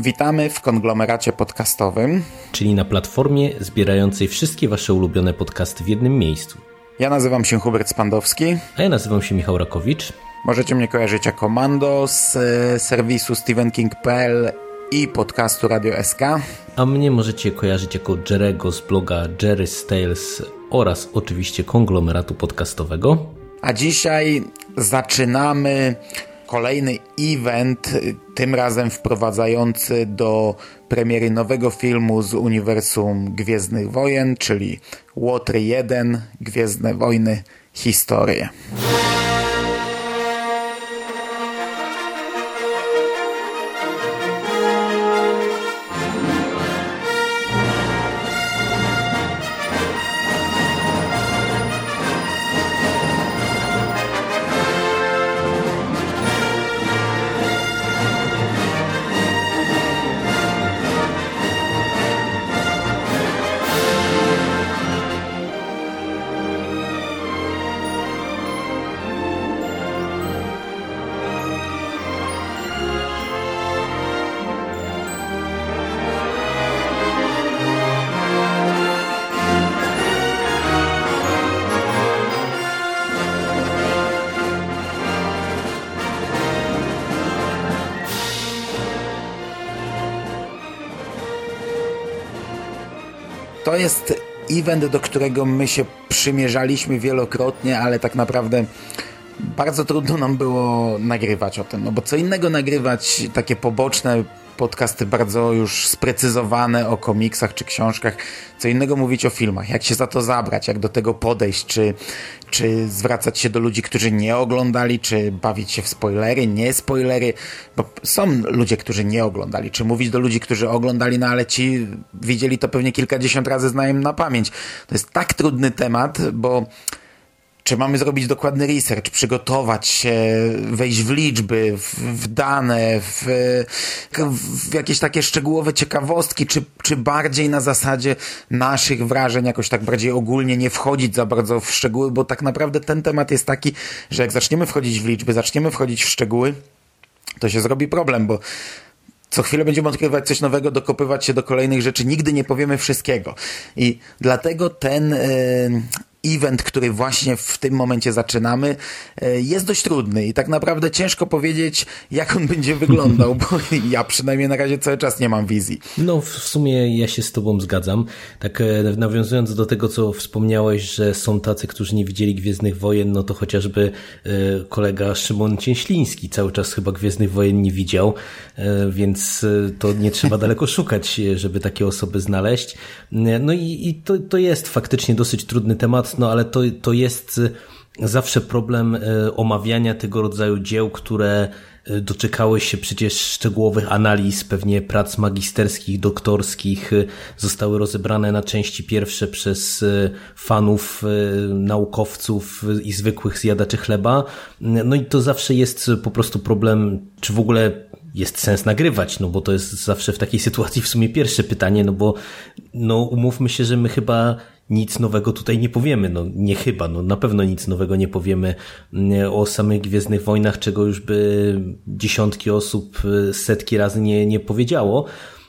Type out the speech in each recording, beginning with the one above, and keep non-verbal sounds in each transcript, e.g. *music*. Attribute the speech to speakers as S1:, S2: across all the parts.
S1: Witamy w konglomeracie podcastowym.
S2: Czyli na platformie zbierającej wszystkie wasze ulubione podcasty w jednym miejscu.
S1: Ja nazywam się Hubert Spandowski.
S2: A ja nazywam się Michał Rakowicz.
S1: Możecie mnie kojarzyć jako Mando z e, serwisu stevenking.pl i podcastu Radio SK.
S2: A mnie możecie kojarzyć jako Jerego z bloga Jerry's Tales oraz oczywiście konglomeratu podcastowego.
S1: A dzisiaj zaczynamy kolejny event, tym razem wprowadzający do premiery nowego filmu z uniwersum Gwiezdnych Wojen, czyli Łotr 1 Gwiezdne Wojny Historie. Event, do którego my się przymierzaliśmy wielokrotnie, ale tak naprawdę bardzo trudno nam było nagrywać o tym, no bo co innego nagrywać takie poboczne podcasty bardzo już sprecyzowane o komiksach czy książkach, co innego mówić o filmach, jak się za to zabrać, jak do tego podejść, czy, czy zwracać się do ludzi, którzy nie oglądali, czy bawić się w spoilery, nie spoilery, bo są ludzie, którzy nie oglądali, czy mówić do ludzi, którzy oglądali, no ale ci widzieli to pewnie kilkadziesiąt razy, znają na pamięć. To jest tak trudny temat, bo czy mamy zrobić dokładny research, przygotować się, wejść w liczby, w, w dane, w, w, jakieś takie szczegółowe ciekawostki, czy, czy bardziej na zasadzie naszych wrażeń, jakoś tak bardziej ogólnie nie wchodzić za bardzo w szczegóły, bo tak naprawdę ten temat jest taki, że jak zaczniemy wchodzić w liczby, zaczniemy wchodzić w szczegóły, to się zrobi problem, bo co chwilę będziemy odkrywać coś nowego, dokopywać się do kolejnych rzeczy, nigdy nie powiemy wszystkiego. I dlatego ten event, który właśnie w tym momencie zaczynamy, jest dość trudny i tak naprawdę ciężko powiedzieć, jak on będzie wyglądał, bo *laughs* ja przynajmniej na razie cały czas nie mam wizji.
S2: No, w sumie ja się z Tobą zgadzam. Tak nawiązując do tego, co wspomniałeś, że są tacy, którzy nie widzieli Gwiezdnych Wojen, no to chociażby kolega Szymon Cieśliński cały czas chyba Gwiezdnych Wojen nie widział, więc to nie trzeba *laughs* daleko szukać, żeby takie osoby znaleźć. No i, i to, to jest faktycznie dosyć trudny temat, no ale to, to jest zawsze problem omawiania tego rodzaju dzieł, które doczekały się przecież szczegółowych analiz, pewnie prac magisterskich, doktorskich, zostały rozebrane na części pierwsze przez fanów, naukowców i zwykłych zjadaczy chleba. No i to zawsze jest po prostu problem, czy w ogóle jest sens nagrywać, no bo to jest zawsze w takiej sytuacji w sumie pierwsze pytanie, no bo no umówmy się, że my chyba nic nowego tutaj nie powiemy, no nie chyba, no na pewno nic nowego nie powiemy o samych Gwiezdnych Wojnach, czego już by dziesiątki osób setki razy nie, nie powiedziało,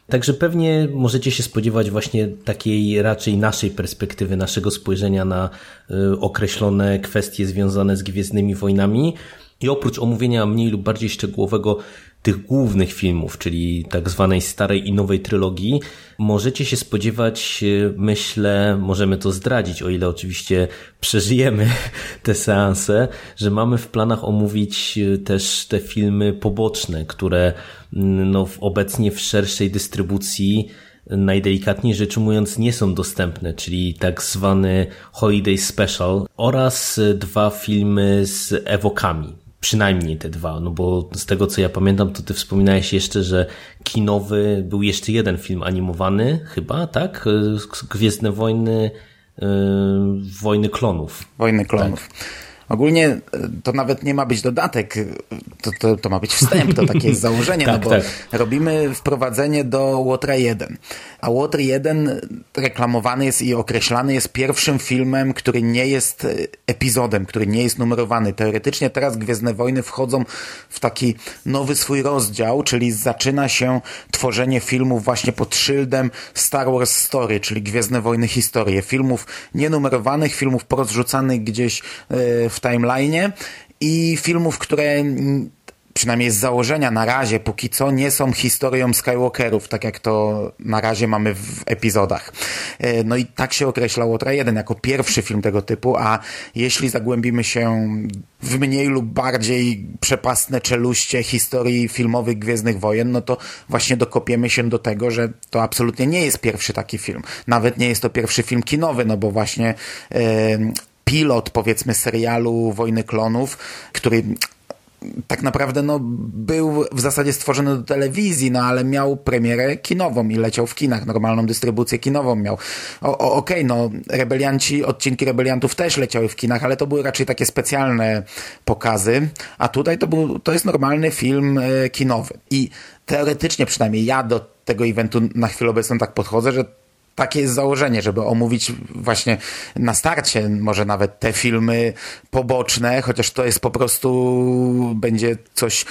S2: Także pewnie możecie się spodziewać właśnie takiej raczej naszej perspektywy, naszego spojrzenia na y, określone kwestie związane z Gwiezdnymi Wojnami. I oprócz omówienia mniej lub bardziej szczegółowego tych głównych filmów, czyli tak zwanej starej i nowej trylogii, możecie się spodziewać, e, myślę, możemy to zdradzić, o ile oczywiście przeżyjemy *laughs* te seanse, że mamy w planach omówić e, też te filmy poboczne, które mm, no, obecnie w szerszej dystrybucji najdelikatniej rzecz ujmując nie są dostępne, czyli tak zwany Holiday Special oraz e, dwa filmy z ewokami. Przynajmniej te dwa, no bo z tego co ja pamiętam, to ty wspominałeś jeszcze, że kinowy był jeszcze jeden film animowany, chyba, tak? Gwiezdne Wojny, yy, Wojny Klonów.
S1: Wojny Klonów. Tak. Ogólnie e, to nawet nie ma być dodatek, to, to, to ma być wstęp, to takie jest *laughs* założenie, no tak, no bo tak. robimy wprowadzenie do Łotra 1. A Łotr 1 reklamowany jest i określany jest pierwszym filmem, który nie jest e, epizodem, który nie jest numerowany. Teoretycznie teraz Gwiezdne Wojny wchodzą w taki nowy swój rozdział, czyli zaczyna się tworzenie filmów właśnie pod szyldem Star Wars Story, czyli Gwiezdne Wojny Historie. Filmów nienumerowanych, filmów porozrzucanych gdzieś e, w w timeline'ie i filmów, które przynajmniej z założenia na razie, póki co, nie są historią Skywalkerów, tak jak to na razie mamy w epizodach. E, no i tak się określa Łotra 1 jako pierwszy film tego typu, a jeśli zagłębimy się w mniej lub bardziej przepastne czeluście historii filmowych Gwiezdnych Wojen, no to właśnie dokopiemy się do tego, że to absolutnie nie jest pierwszy taki film. Nawet nie jest to pierwszy film kinowy, no bo właśnie pilot, powiedzmy, serialu Wojny Klonów, który tak naprawdę no, był w zasadzie stworzony do telewizji, no ale miał premierę kinową i leciał w kinach, normalną dystrybucję kinową miał. Okej, okay, no rebelianci, odcinki rebeliantów też leciały w kinach, ale to były raczej takie specjalne pokazy, a tutaj to, był, to jest normalny film e, kinowy. I teoretycznie przynajmniej ja do tego eventu na chwilę obecną tak podchodzę, że takie jest założenie, żeby omówić właśnie na starcie może nawet te filmy poboczne, chociaż to jest po prostu będzie coś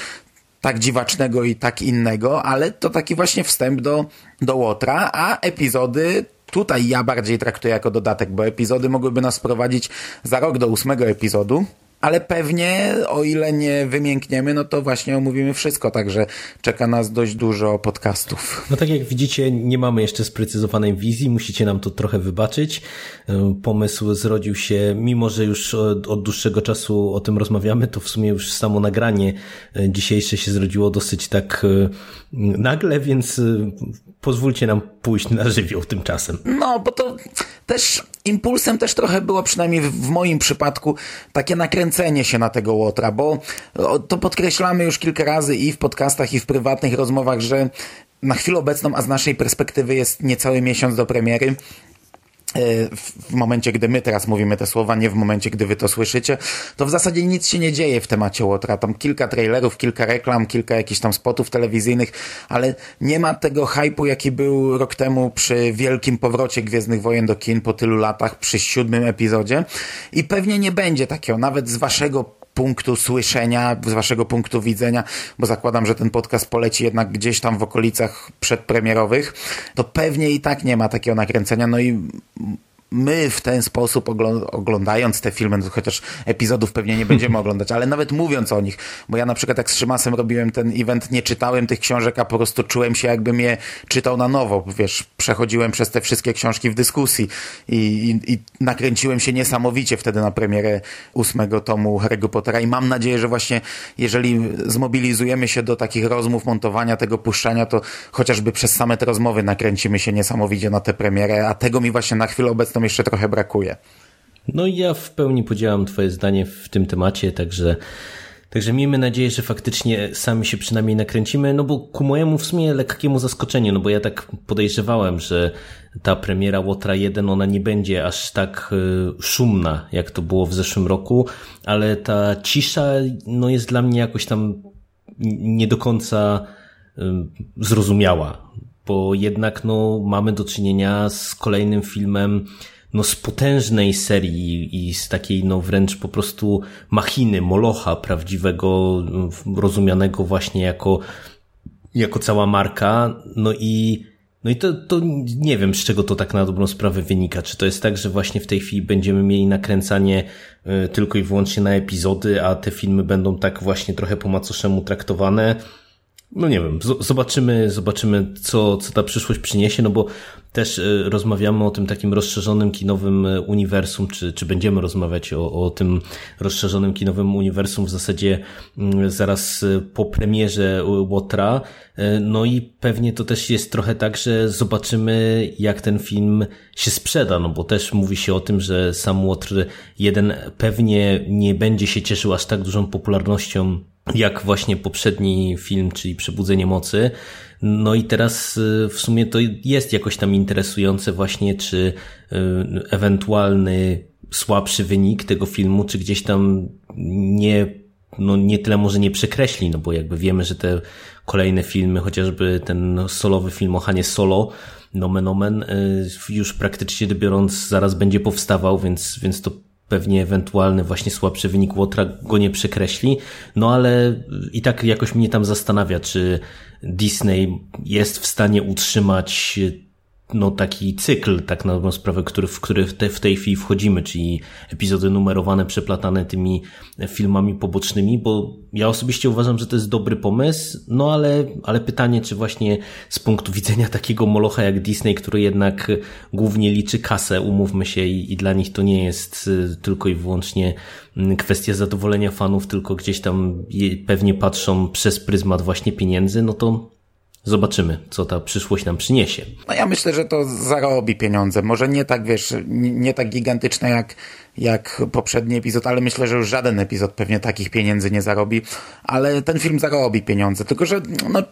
S1: tak dziwacznego i tak innego, ale to taki właśnie wstęp do, do Łotra, a epizody tutaj ja bardziej traktuję jako dodatek, bo epizody mogłyby nas prowadzić za rok do ósmego epizodu, ale pewnie, o ile nie wymiękniemy, no to właśnie omówimy wszystko, także czeka nas dość dużo podcastów.
S2: No tak jak widzicie, nie mamy jeszcze sprecyzowanej wizji, musicie nam to trochę wybaczyć. Pomysł zrodził się, mimo że już od, dłuższego czasu o tym rozmawiamy, to w sumie już samo nagranie e, dzisiejsze się zrodziło dosyć tak e, nagle, więc e, pozwólcie nam pójść na żywioł tymczasem.
S1: No, bo to też impulsem też trochę było, przynajmniej w moim przypadku, takie nakręcenie się na tego Łotra, bo to podkreślamy już kilka razy i w podcastach, i w prywatnych rozmowach, że na chwilę obecną, a z naszej perspektywy jest niecały miesiąc do premiery, w momencie, gdy my teraz mówimy te słowa, nie w momencie, gdy wy to słyszycie, to w zasadzie nic się nie dzieje w temacie Łotra. Tam kilka trailerów, kilka reklam, kilka jakichś tam spotów telewizyjnych, ale nie ma tego hypu, jaki był rok temu przy wielkim powrocie Gwiezdnych Wojen do kin po tylu latach, przy siódmym epizodzie i pewnie nie będzie takiego, nawet z waszego punktu słyszenia, z waszego punktu widzenia, bo zakładam, że ten podcast poleci jednak gdzieś tam w okolicach przedpremierowych, to pewnie i tak nie ma takiego nakręcenia. No i my w ten sposób oglądając te filmy, no chociaż epizodów pewnie nie będziemy *laughs* oglądać, ale nawet mówiąc o nich, bo ja na przykład jak z Szymasem robiłem ten event, nie czytałem tych książek, a po prostu czułem się jakbym je czytał na nowo, wiesz, przechodziłem przez te wszystkie książki w dyskusji i, i, i nakręciłem się niesamowicie wtedy na premierę ósmego tomu Harry'ego Pottera i mam nadzieję, że właśnie jeżeli zmobilizujemy się do takich rozmów, montowania tego, puszczania, to chociażby przez same te rozmowy nakręcimy się niesamowicie na tę premierę, a tego mi właśnie na chwilę obecną tam jeszcze trochę brakuje.
S2: No i ja w pełni podzielam twoje zdanie w tym temacie, także Także miejmy nadzieję, że faktycznie sami się przynajmniej nakręcimy, no bo ku mojemu w sumie lekkiemu zaskoczeniu, no bo ja tak podejrzewałem, że ta premiera Łotra 1, ona nie będzie aż tak y, szumna, jak to było w zeszłym roku, ale ta cisza, no jest dla mnie jakoś tam nie do końca y, zrozumiała bo jednak no, mamy do czynienia z kolejnym filmem no, z potężnej serii i z takiej no, wręcz po prostu machiny, molocha prawdziwego, rozumianego właśnie jako, jako cała marka. No i No i to, to nie wiem, z czego to tak na dobrą sprawę wynika. Czy to jest tak, że właśnie w tej chwili będziemy mieli nakręcanie y, tylko i wyłącznie na epizody, a te filmy będą tak właśnie trochę po macoszemu traktowane? No nie wiem, zobaczymy, zobaczymy, co, co ta przyszłość przyniesie, no bo też e, rozmawiamy o tym takim rozszerzonym kinowym e, uniwersum, czy, czy będziemy rozmawiać o, o tym rozszerzonym kinowym uniwersum w zasadzie mm, zaraz e, po premierze Łotra. No i pewnie to też jest trochę tak, że zobaczymy, jak ten film się sprzeda, no bo też mówi się o tym, że sam Łotr jeden pewnie nie będzie się cieszył aż tak dużą popularnością jak właśnie poprzedni film, czyli Przebudzenie Mocy. No i teraz y, w sumie to jest jakoś tam interesujące właśnie, czy y, ewentualny słabszy wynik tego filmu, czy gdzieś tam nie, no nie tyle może nie przekreśli, no bo jakby wiemy, że te kolejne filmy, chociażby ten solowy film o Hanie Solo, nomen omen, y, już praktycznie biorąc zaraz będzie powstawał, więc, więc to pewnie ewentualny właśnie słabszy wynik Łotra go nie przekreśli, no ale i tak jakoś mnie tam zastanawia, czy Disney jest w stanie utrzymać no, taki cykl, tak na dobrą sprawę, który, w który w, te, w tej chwili wchodzimy, czyli epizody numerowane, przeplatane tymi filmami pobocznymi, bo ja osobiście uważam, że to jest dobry pomysł, no ale, ale pytanie, czy właśnie z punktu widzenia takiego molocha jak Disney, który jednak głównie liczy kasę, umówmy się, i, i dla nich to nie jest y, tylko i wyłącznie mm, kwestia zadowolenia fanów, tylko gdzieś tam pewnie patrzą przez pryzmat właśnie pieniędzy, no to Zobaczymy, co ta przyszłość nam przyniesie.
S1: No ja myślę, że to zarobi pieniądze. Może nie tak, wiesz, nie, tak gigantyczne jak, jak poprzedni epizod, ale myślę, że już żaden epizod pewnie takich pieniędzy nie zarobi. Ale ten film zarobi pieniądze. Tylko, że no,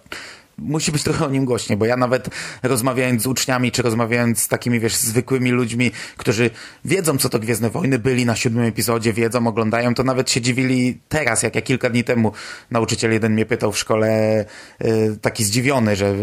S1: musi być trochę o nim głośniej, bo ja nawet rozmawiając z uczniami, czy rozmawiając z takimi, wiesz, zwykłymi ludźmi, którzy wiedzą, co to Gwiezdne Wojny, byli na siódmym epizodzie, wiedzą, oglądają, to nawet się dziwili teraz, jak ja kilka dni temu nauczyciel jeden mnie pytał w szkole, y, taki zdziwiony, że,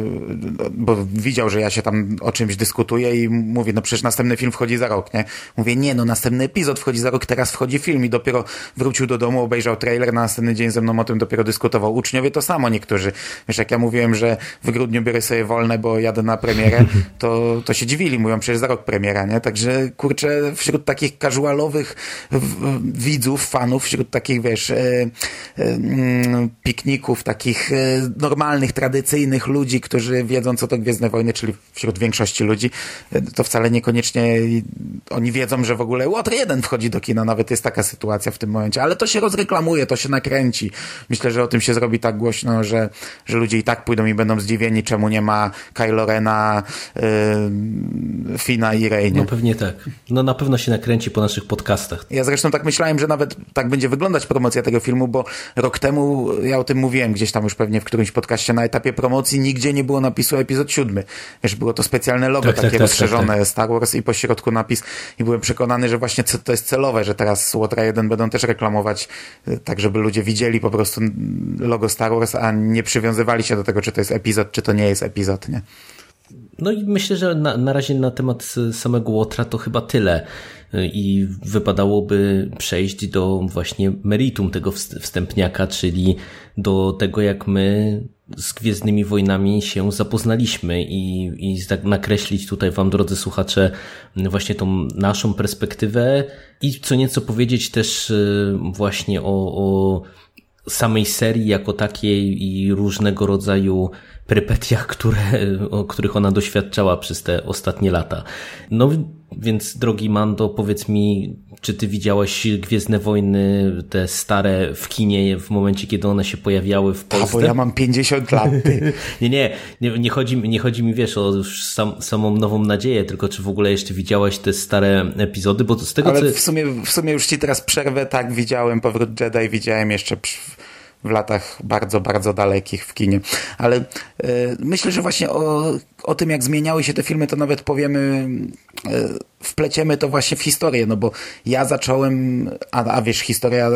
S1: bo widział, że ja się tam o czymś dyskutuję i mówi, no przecież następny film wchodzi za rok, nie? Mówię, nie, no następny epizod wchodzi za rok, teraz wchodzi film i dopiero wrócił do domu, obejrzał trailer, na następny dzień ze mną o tym dopiero dyskutował. Uczniowie to samo niektórzy. Wiesz, jak ja mówiłem, że że w grudniu biorę sobie wolne, bo jadę na premierę, *laughs* to, to się dziwili, mówią przecież za rok premiera, nie? Także kurczę, wśród takich casualowych widzów, fanów, wśród takich, wiesz, e, e, mm, pikników, takich e, normalnych, tradycyjnych ludzi, którzy wiedzą, co to Gwiezdne Wojny, czyli wśród większości ludzi, to wcale niekoniecznie oni wiedzą, że w ogóle Łotr 1 wchodzi do kina, nawet jest taka sytuacja w tym momencie, ale to się rozreklamuje, to się nakręci. Myślę, że o tym się zrobi tak głośno, że, że ludzie i tak pójdą i będą zdziwieni, czemu nie ma Kylo Rena, yy, Fina i Rey.
S2: No pewnie tak. No na pewno się nakręci po naszych podcastach.
S1: Ja zresztą tak myślałem, że nawet tak będzie wyglądać promocja tego filmu, bo rok temu ja o tym mówiłem gdzieś tam już pewnie w którymś podcaście na etapie promocji, nigdzie nie było napisu epizod siódmy. Wiesz, było to specjalne logo tak, tak takie tak, tak, rozszerzone tak, Star Wars i po środku napis i byłem przekonany, że właśnie to jest celowe, że teraz Łotra 1 będą też reklamować y, tak, żeby ludzie widzieli po prostu logo Star Wars, a nie przywiązywali się do tego, czy to jest epizod, czy to nie jest epizod, nie?
S2: No i myślę, że na, na razie na temat samego Łotra to chyba tyle i wypadałoby przejść do właśnie meritum tego wstępniaka, czyli do tego, jak my z Gwiezdnymi Wojnami się zapoznaliśmy i, i nakreślić tutaj Wam, drodzy słuchacze, właśnie tą naszą perspektywę i co nieco powiedzieć też y, właśnie o, o samej serii jako takiej i różnego rodzaju perypetiach, które, o których ona doświadczała przez te ostatnie lata. No więc drogi Mando, powiedz mi, czy ty widziałeś Gwiezdne Wojny, te stare w kinie w momencie, kiedy one się pojawiały w Polsce?
S1: A, bo ja mam 50 lat. *laughs*
S2: nie, nie, nie, nie, chodzi, nie chodzi mi, wiesz, o sam, samą nową nadzieję, tylko czy w ogóle jeszcze widziałeś te stare epizody, bo z tego
S1: Ale
S2: co...
S1: w sumie, w sumie już ci teraz przerwę, tak, widziałem Powrót Jedi, widziałem jeszcze w latach bardzo, bardzo dalekich w kinie. Ale y, myślę, że właśnie o, o tym, jak zmieniały się te filmy, to nawet powiemy, y, wpleciemy to właśnie w historię, no bo ja zacząłem, a, a wiesz, historia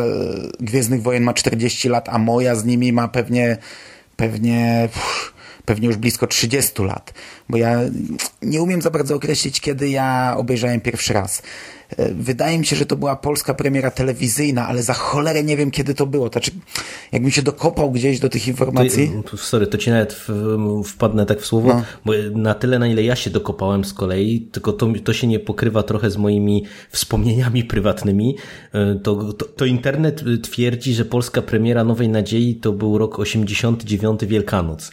S1: Gwiezdnych Wojen ma 40 lat, a moja z nimi ma pewnie, pewnie... Uff, pewnie już blisko 30 lat, bo ja nie umiem za bardzo określić, kiedy ja obejrzałem pierwszy raz. E, wydaje mi się, że to była polska premiera telewizyjna, ale za cholerę nie wiem, kiedy to było. Znaczy, jakbym się dokopał gdzieś do tych informacji.
S2: To, sorry, to ci nawet wpadnę tak w słowo, no. bo na tyle, na ile ja się dokopałem z kolei, tylko to, to się nie pokrywa trochę z moimi wspomnieniami prywatnymi, e, to, to, to internet twierdzi, że polska premiera Nowej Nadziei to był rok 89 Wielkanoc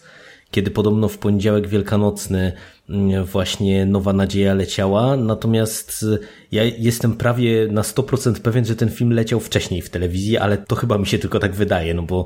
S2: kiedy podobno w poniedziałek wielkanocny mm, właśnie Nowa Nadzieja leciała, natomiast y, ja jestem prawie na 100% pewien, że ten film leciał wcześniej w telewizji, ale to chyba mi się tylko tak wydaje, no bo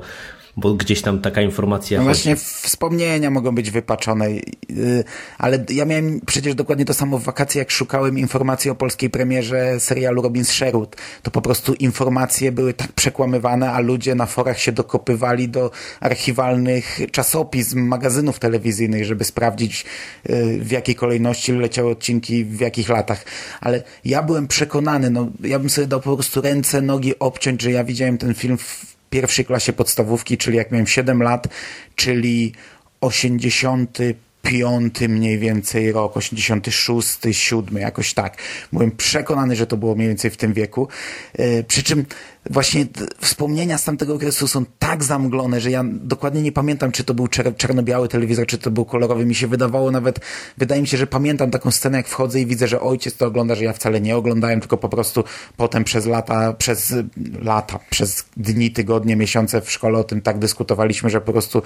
S2: bo gdzieś tam taka informacja.
S1: No właśnie wspomnienia mogą być wypaczone, y, ale ja miałem przecież dokładnie to samo w wakacje, jak szukałem informacji o polskiej premierze serialu Robin Sherwood. To po prostu informacje były tak przekłamywane, a ludzie na forach się dokopywali do archiwalnych czasopism, magazynów telewizyjnych, żeby sprawdzić y, w jakiej kolejności leciały odcinki, w jakich latach. Ale ja byłem przekonany, no ja bym sobie dał po prostu ręce, nogi obciąć, że ja widziałem ten film w pierwszej klasie podstawówki, czyli jak miałem 7 lat, czyli 85 mniej więcej rok, 86, 7, jakoś tak. Byłem przekonany, że to było mniej więcej w tym wieku. E, przy czym właśnie wspomnienia z tamtego okresu są tak zamglone, że ja dokładnie nie pamiętam, czy to był czer czarno-biały telewizor, czy to był kolorowy. Mi się wydawało nawet, wydaje mi się, że pamiętam taką scenę, jak wchodzę i widzę, że ojciec to ogląda, że ja wcale nie oglądałem, tylko po prostu potem przez lata, przez lata, przez dni, tygodnie, miesiące w szkole o tym tak dyskutowaliśmy, że po prostu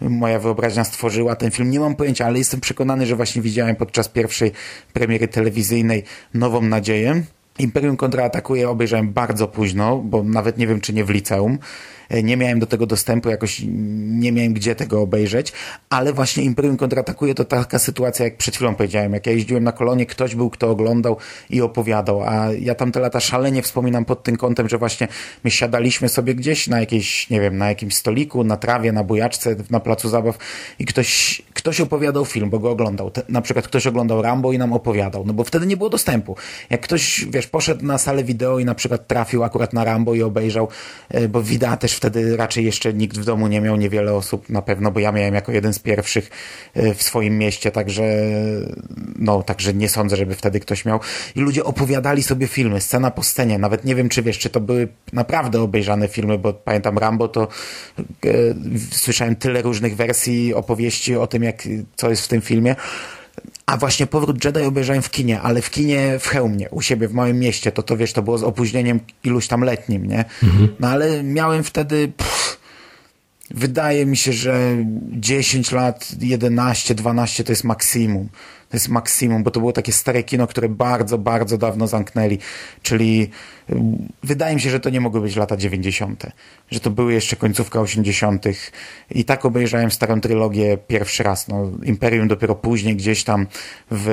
S1: moja wyobraźnia stworzyła ten film. Nie mam pojęcia, ale jestem przekonany, że właśnie widziałem podczas pierwszej premiery telewizyjnej Nową Nadzieję. Imperium kontraatakuje obejrzałem bardzo późno, bo nawet nie wiem, czy nie w liceum. E, nie miałem do tego dostępu, jakoś nie miałem gdzie tego obejrzeć, ale właśnie Imperium kontratakuje to taka sytuacja, jak przed chwilą powiedziałem, jak ja jeździłem na kolonie, ktoś był, kto oglądał i opowiadał, a ja tamte lata szalenie wspominam pod tym kątem, że właśnie my siadaliśmy sobie gdzieś na jakiejś, nie wiem, na jakimś stoliku, na trawie, na bujaczce, na placu zabaw i ktoś, ktoś opowiadał film, bo go oglądał. Te, na przykład ktoś oglądał Rambo i nam opowiadał, no bo wtedy nie było dostępu. Jak ktoś, wiesz, poszedł na salę wideo i na przykład trafił akurat na Rambo i obejrzał, e, bo wideo też wtedy raczej jeszcze nikt w domu nie miał, niewiele osób na pewno, bo ja miałem jako jeden z pierwszych e, w swoim mieście, także no, także nie sądzę, żeby wtedy ktoś miał. I ludzie opowiadali sobie filmy, scena po scenie. Nawet nie wiem, czy wiesz, czy to były naprawdę obejrzane filmy, bo pamiętam Rambo, to e, słyszałem tyle różnych wersji, opowieści o tym, jak, co jest w tym filmie. A właśnie Powrót Jedi obejrzałem w kinie, ale w kinie w Chełmie, u siebie w małym mieście. To to wiesz, to było z opóźnieniem iluś tam letnim, nie? Mhm. No ale miałem wtedy... Pff, wydaje mi się, że 10 lat, 11, 12 to jest maksimum. To jest maksimum, bo to było takie stare kino, które bardzo, bardzo dawno zamknęli. Czyli Wydaje mi się, że to nie mogły być lata 90., że to były jeszcze końcówka 80. I tak obejrzałem starą trylogię pierwszy raz. No, Imperium dopiero później gdzieś tam w,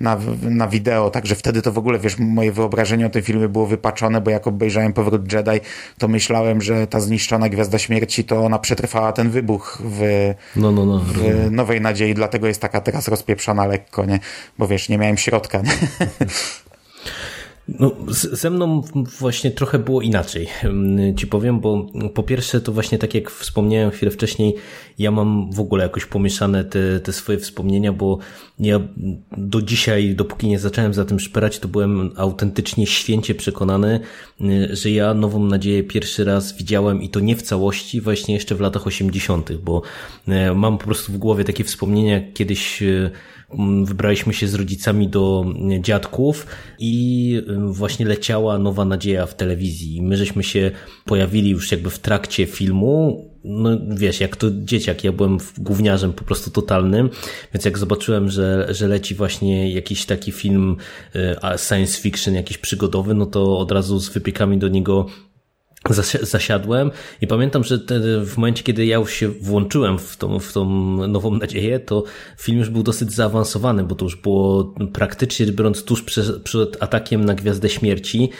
S1: na, na wideo, także wtedy to w ogóle, wiesz, moje wyobrażenie o tym filmie było wypaczone, bo jak obejrzałem Powrót Jedi, to myślałem, że ta zniszczona Gwiazda Śmierci, to ona przetrwała ten wybuch w,
S2: no, no, no,
S1: w Nowej Nadziei, dlatego jest taka teraz rozpieprzona lekko, nie? Bo wiesz, nie miałem środka, nie?
S2: No, ze mną właśnie trochę było inaczej, mm, ci powiem, bo po pierwsze to właśnie tak jak wspomniałem chwilę wcześniej, ja mam w ogóle jakoś pomieszane te, te swoje wspomnienia, bo ja do dzisiaj, dopóki nie zacząłem za tym szperać, to byłem autentycznie święcie przekonany, y, że ja Nową Nadzieję pierwszy raz widziałem i to nie w całości, właśnie jeszcze w latach 80., bo y, mam po prostu w głowie takie wspomnienia, kiedyś y, wybraliśmy się z rodzicami do dziadków i właśnie leciała Nowa Nadzieja w telewizji. My żeśmy się pojawili już jakby w trakcie filmu, no wiesz, jak to dzieciak, ja byłem gówniarzem po prostu totalnym, więc jak zobaczyłem, że, że leci właśnie jakiś taki film science fiction, jakiś przygodowy, no to od razu z wypiekami do niego zasiadłem i pamiętam, że w momencie, kiedy ja już się włączyłem w tą, w tą nową nadzieję, to film już był dosyć zaawansowany, bo to już było praktycznie biorąc tuż przed, przed atakiem na Gwiazdę Śmierci.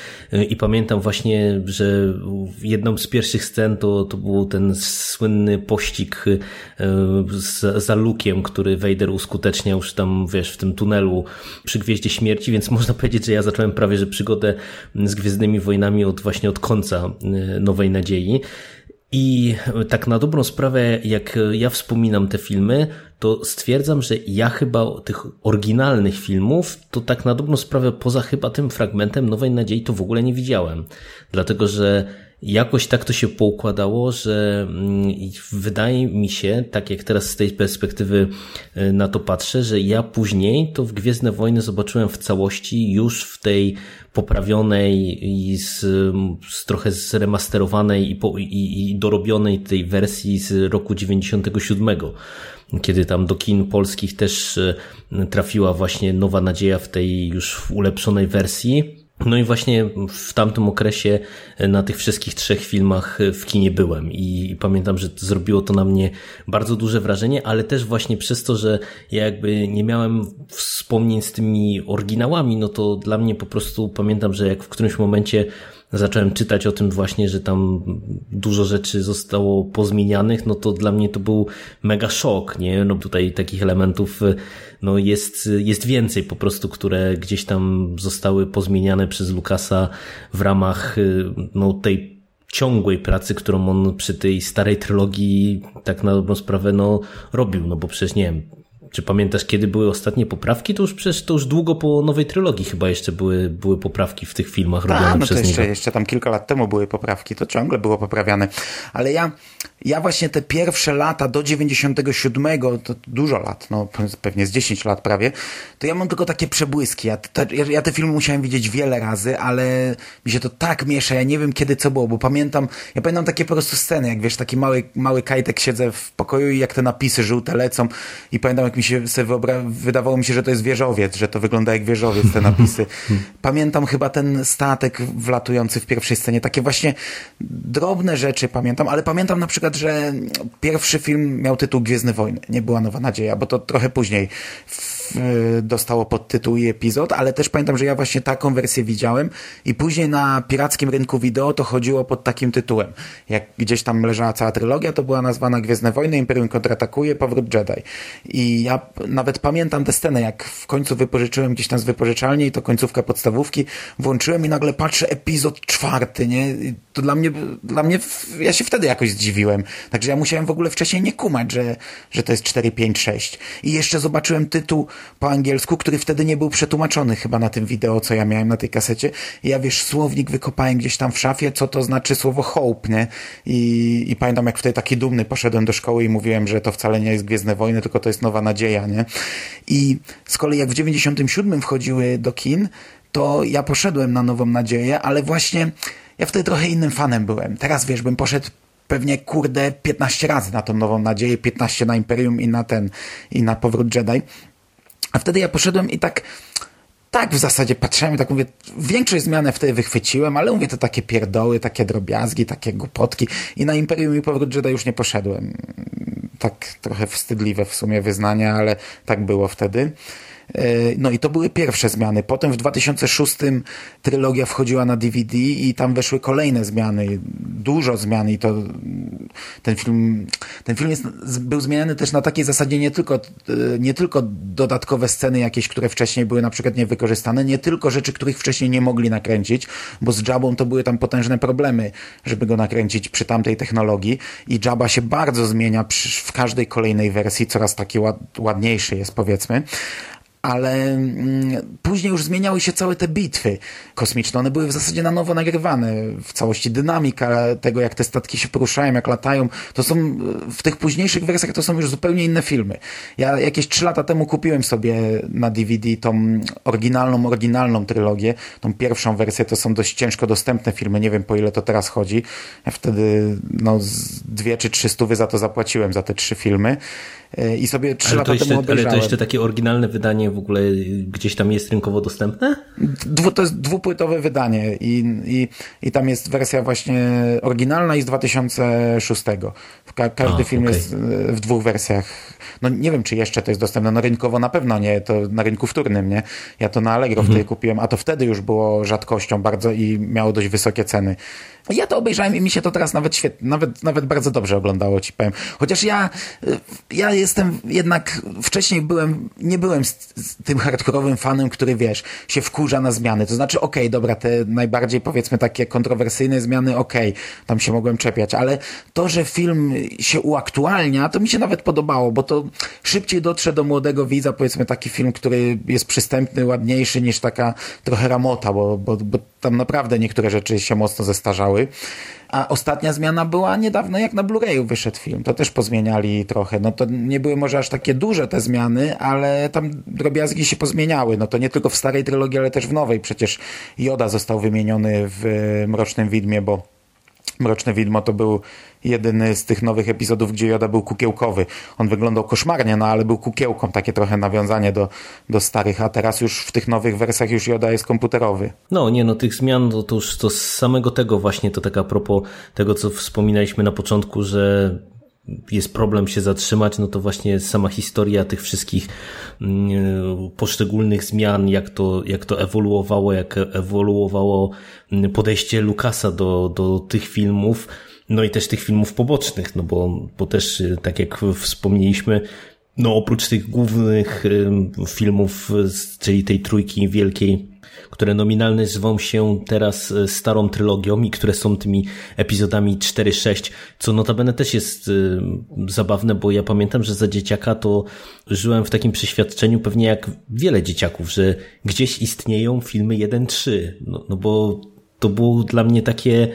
S2: I pamiętam właśnie, że jedną z pierwszych scen to, to był ten słynny pościg z, za lukiem, który Vader uskuteczniał już tam, wiesz, w tym tunelu przy Gwieździe Śmierci, więc *laughs* można powiedzieć, że ja zacząłem prawie, że przygodę z Gwiezdnymi Wojnami od właśnie od końca Y, nowej Nadziei. I tak na dobrą sprawę, jak ja wspominam te filmy, to stwierdzam, że ja chyba tych oryginalnych filmów, to tak na dobrą sprawę, poza chyba tym fragmentem Nowej Nadziei, to w ogóle nie widziałem. Dlatego, że jakoś tak to się poukładało, że mm, wydaje mi się, tak jak teraz z tej perspektywy y, na to patrzę, że ja później to w Gwiezdne Wojny zobaczyłem w całości już w tej poprawionej i z, z trochę zremasterowanej i, po, i, i dorobionej tej wersji z roku 97 kiedy tam do kin polskich też y, trafiła właśnie Nowa Nadzieja w tej już ulepszonej wersji. No i właśnie w tamtym okresie na tych wszystkich trzech filmach w kinie byłem. I pamiętam, że zrobiło to na mnie bardzo duże wrażenie, ale też właśnie przez to, że ja jakby nie miałem wspomnień z tymi oryginałami, no to dla mnie po prostu pamiętam, że jak w którymś momencie zacząłem czytać o tym właśnie, że tam dużo rzeczy zostało pozmienianych, no to dla mnie to był mega szok, nie? No tutaj takich elementów no jest, jest więcej po prostu, które gdzieś tam zostały pozmieniane przez Lukasa w ramach no tej ciągłej pracy, którą on przy tej starej trylogii tak na dobrą sprawę no robił, no bo przecież nie wiem, czy pamiętasz, kiedy były ostatnie poprawki? To już przecież to już długo po nowej trylogii chyba jeszcze były, były poprawki w tych filmach Ta, robione
S1: no
S2: przez
S1: to jeszcze,
S2: niego.
S1: jeszcze tam kilka lat temu były poprawki, to ciągle było poprawiane. Ale ja, ja właśnie te pierwsze lata do 97, to dużo lat, no pewnie z 10 lat prawie, to ja mam tylko takie przebłyski. Ja te, ja te filmy musiałem widzieć wiele razy, ale mi się to tak miesza, ja nie wiem kiedy co było, bo pamiętam, ja pamiętam takie po prostu sceny, jak wiesz, taki mały, mały kajtek siedzę w pokoju i jak te napisy żółte lecą i pamiętam jak mi się sobie wydawało mi się, że to jest wieżowiec, że to wygląda jak wieżowiec, te napisy. *laughs* Pamiętam chyba ten statek wlatujący w pierwszej scenie, takie właśnie drobne rzeczy pamiętam, ale pamiętam na przykład, że pierwszy film miał tytuł Gwiezdne Wojny, nie była Nowa Nadzieja, bo to trochę później dostało podtytuł i epizod, ale też pamiętam, że ja właśnie taką wersję widziałem i później na pirackim rynku wideo to chodziło pod takim tytułem. Jak gdzieś tam leżała cała trylogia, to była nazwana Gwiezdne Wojny, Imperium kontratakuje, Powrót Jedi. I ja nawet pamiętam tę scenę, jak w końcu wypożyczyłem gdzieś tam z wypożyczalni i to końcówka podstawówki, włączyłem i nagle patrzę epizod czwarty, nie? I to dla mnie, dla mnie, ja się wtedy jakoś zdziwiłem. Także ja musiałem w ogóle wcześniej nie kumać, że, że to jest 4, 5, 6. I jeszcze zobaczyłem tytuł po angielsku, który wtedy nie był przetłumaczony chyba na tym wideo, co ja miałem na tej kasecie. Ja wiesz, słownik wykopałem gdzieś tam w szafie, co to znaczy słowo hope, nie? I, i pamiętam, jak wtedy taki dumny poszedłem do szkoły i mówiłem, że to wcale nie jest Gwiezdne Wojny, tylko to jest Nowa Nadzieja, nie? I z kolei jak w 97 wchodziły do kin, to ja poszedłem na Nową Nadzieję, ale właśnie ja wtedy trochę innym fanem byłem. Teraz wiesz, bym poszedł pewnie kurde 15 razy na tą Nową Nadzieję, 15 na Imperium i na ten, i na Powrót Jedi. A wtedy ja poszedłem i tak, tak w zasadzie patrzyłem i tak mówię, większość zmianę wtedy wychwyciłem, ale mówię, to takie pierdoły, takie drobiazgi, takie głupotki i na Imperium i Powrót Jedi już nie poszedłem. Tak trochę wstydliwe w sumie wyznania, ale tak było wtedy. No i to były pierwsze zmiany. Potem w 2006 trylogia wchodziła na DVD i tam weszły kolejne zmiany. Dużo zmian i to ten film, ten film jest, był zmieniany też na takiej zasadzie nie tylko, nie tylko dodatkowe sceny jakieś, które wcześniej były na przykład niewykorzystane, nie tylko rzeczy, których wcześniej nie mogli nakręcić, bo z Jabą to były tam potężne problemy, żeby go nakręcić przy tamtej technologii i Jabba się bardzo zmienia w każdej kolejnej wersji, coraz taki ład, ładniejszy jest powiedzmy ale mm, później już zmieniały się całe te bitwy kosmiczne. One były w zasadzie na nowo nagrywane. W całości dynamika tego, jak te statki się poruszają, jak latają, to są w tych późniejszych wersjach to są już zupełnie inne filmy. Ja jakieś trzy lata temu kupiłem sobie na DVD tą oryginalną, oryginalną trylogię. Tą pierwszą wersję to są dość ciężko dostępne filmy. Nie wiem po ile to teraz chodzi. Ja wtedy no, dwie czy trzy stówy za to zapłaciłem, za te trzy filmy i sobie trzy lata
S2: jeszcze,
S1: temu obejrzałem.
S2: Ale to jeszcze takie oryginalne wydanie w ogóle gdzieś tam jest rynkowo dostępne?
S1: Dwu, to jest dwupłytowe wydanie i, i, i tam jest wersja właśnie oryginalna i z 2006. Ka każdy A, film okay. jest w dwóch wersjach. No nie wiem, czy jeszcze to jest dostępne. No rynkowo na pewno nie, to na rynku wtórnym, nie? Ja to na Allegro mhm. wtedy kupiłem, a to wtedy już było rzadkością bardzo i miało dość wysokie ceny. Ja to obejrzałem i mi się to teraz nawet świetnie, nawet, nawet bardzo dobrze oglądało, ci powiem. Chociaż ja, ja jestem jednak, wcześniej byłem, nie byłem z tym hardkorowym fanem, który wiesz, się wkurza na zmiany. To znaczy, okej, okay, dobra, te najbardziej powiedzmy takie kontrowersyjne zmiany, okej, okay, tam się mogłem czepiać, ale to, że film się uaktualnia, to mi się nawet podobało, bo to szybciej dotrze do młodego widza, powiedzmy taki film, który jest przystępny, ładniejszy niż taka trochę ramota, bo, bo, bo tam naprawdę niektóre rzeczy się mocno zestarzały. A ostatnia zmiana była niedawno, jak na Blu-rayu wyszedł film. To też pozmieniali trochę. No to nie były może aż takie duże te zmiany, ale tam drobiazgi się pozmieniały. No to nie tylko w starej trylogii, ale też w nowej. Przecież Joda został wymieniony w Mrocznym Widmie, bo Mroczne Widmo to był jedyny z tych nowych epizodów, gdzie Joda był kukiełkowy. On wyglądał koszmarnie, no ale był kukiełką, takie trochę nawiązanie do, do starych, a teraz już w tych nowych wersjach już Joda jest komputerowy.
S2: No nie, no tych zmian to, to już to z samego tego właśnie, to tak a propos tego, co wspominaliśmy na początku, że jest problem się zatrzymać, no to właśnie sama historia tych wszystkich mm, poszczególnych zmian, jak to, jak to ewoluowało, jak ewoluowało mm, podejście Lukasa do, do tych filmów, no i też tych filmów pobocznych, no bo, bo też, tak jak wspomnieliśmy, no oprócz tych głównych filmów, czyli tej trójki wielkiej które nominalnie zwą się teraz e, starą trylogią i które są tymi epizodami 4-6, co notabene też jest y, zabawne, bo ja pamiętam, że za dzieciaka to żyłem w takim przeświadczeniu pewnie jak wiele dzieciaków, że gdzieś istnieją filmy 1-3, no, no bo to było dla mnie takie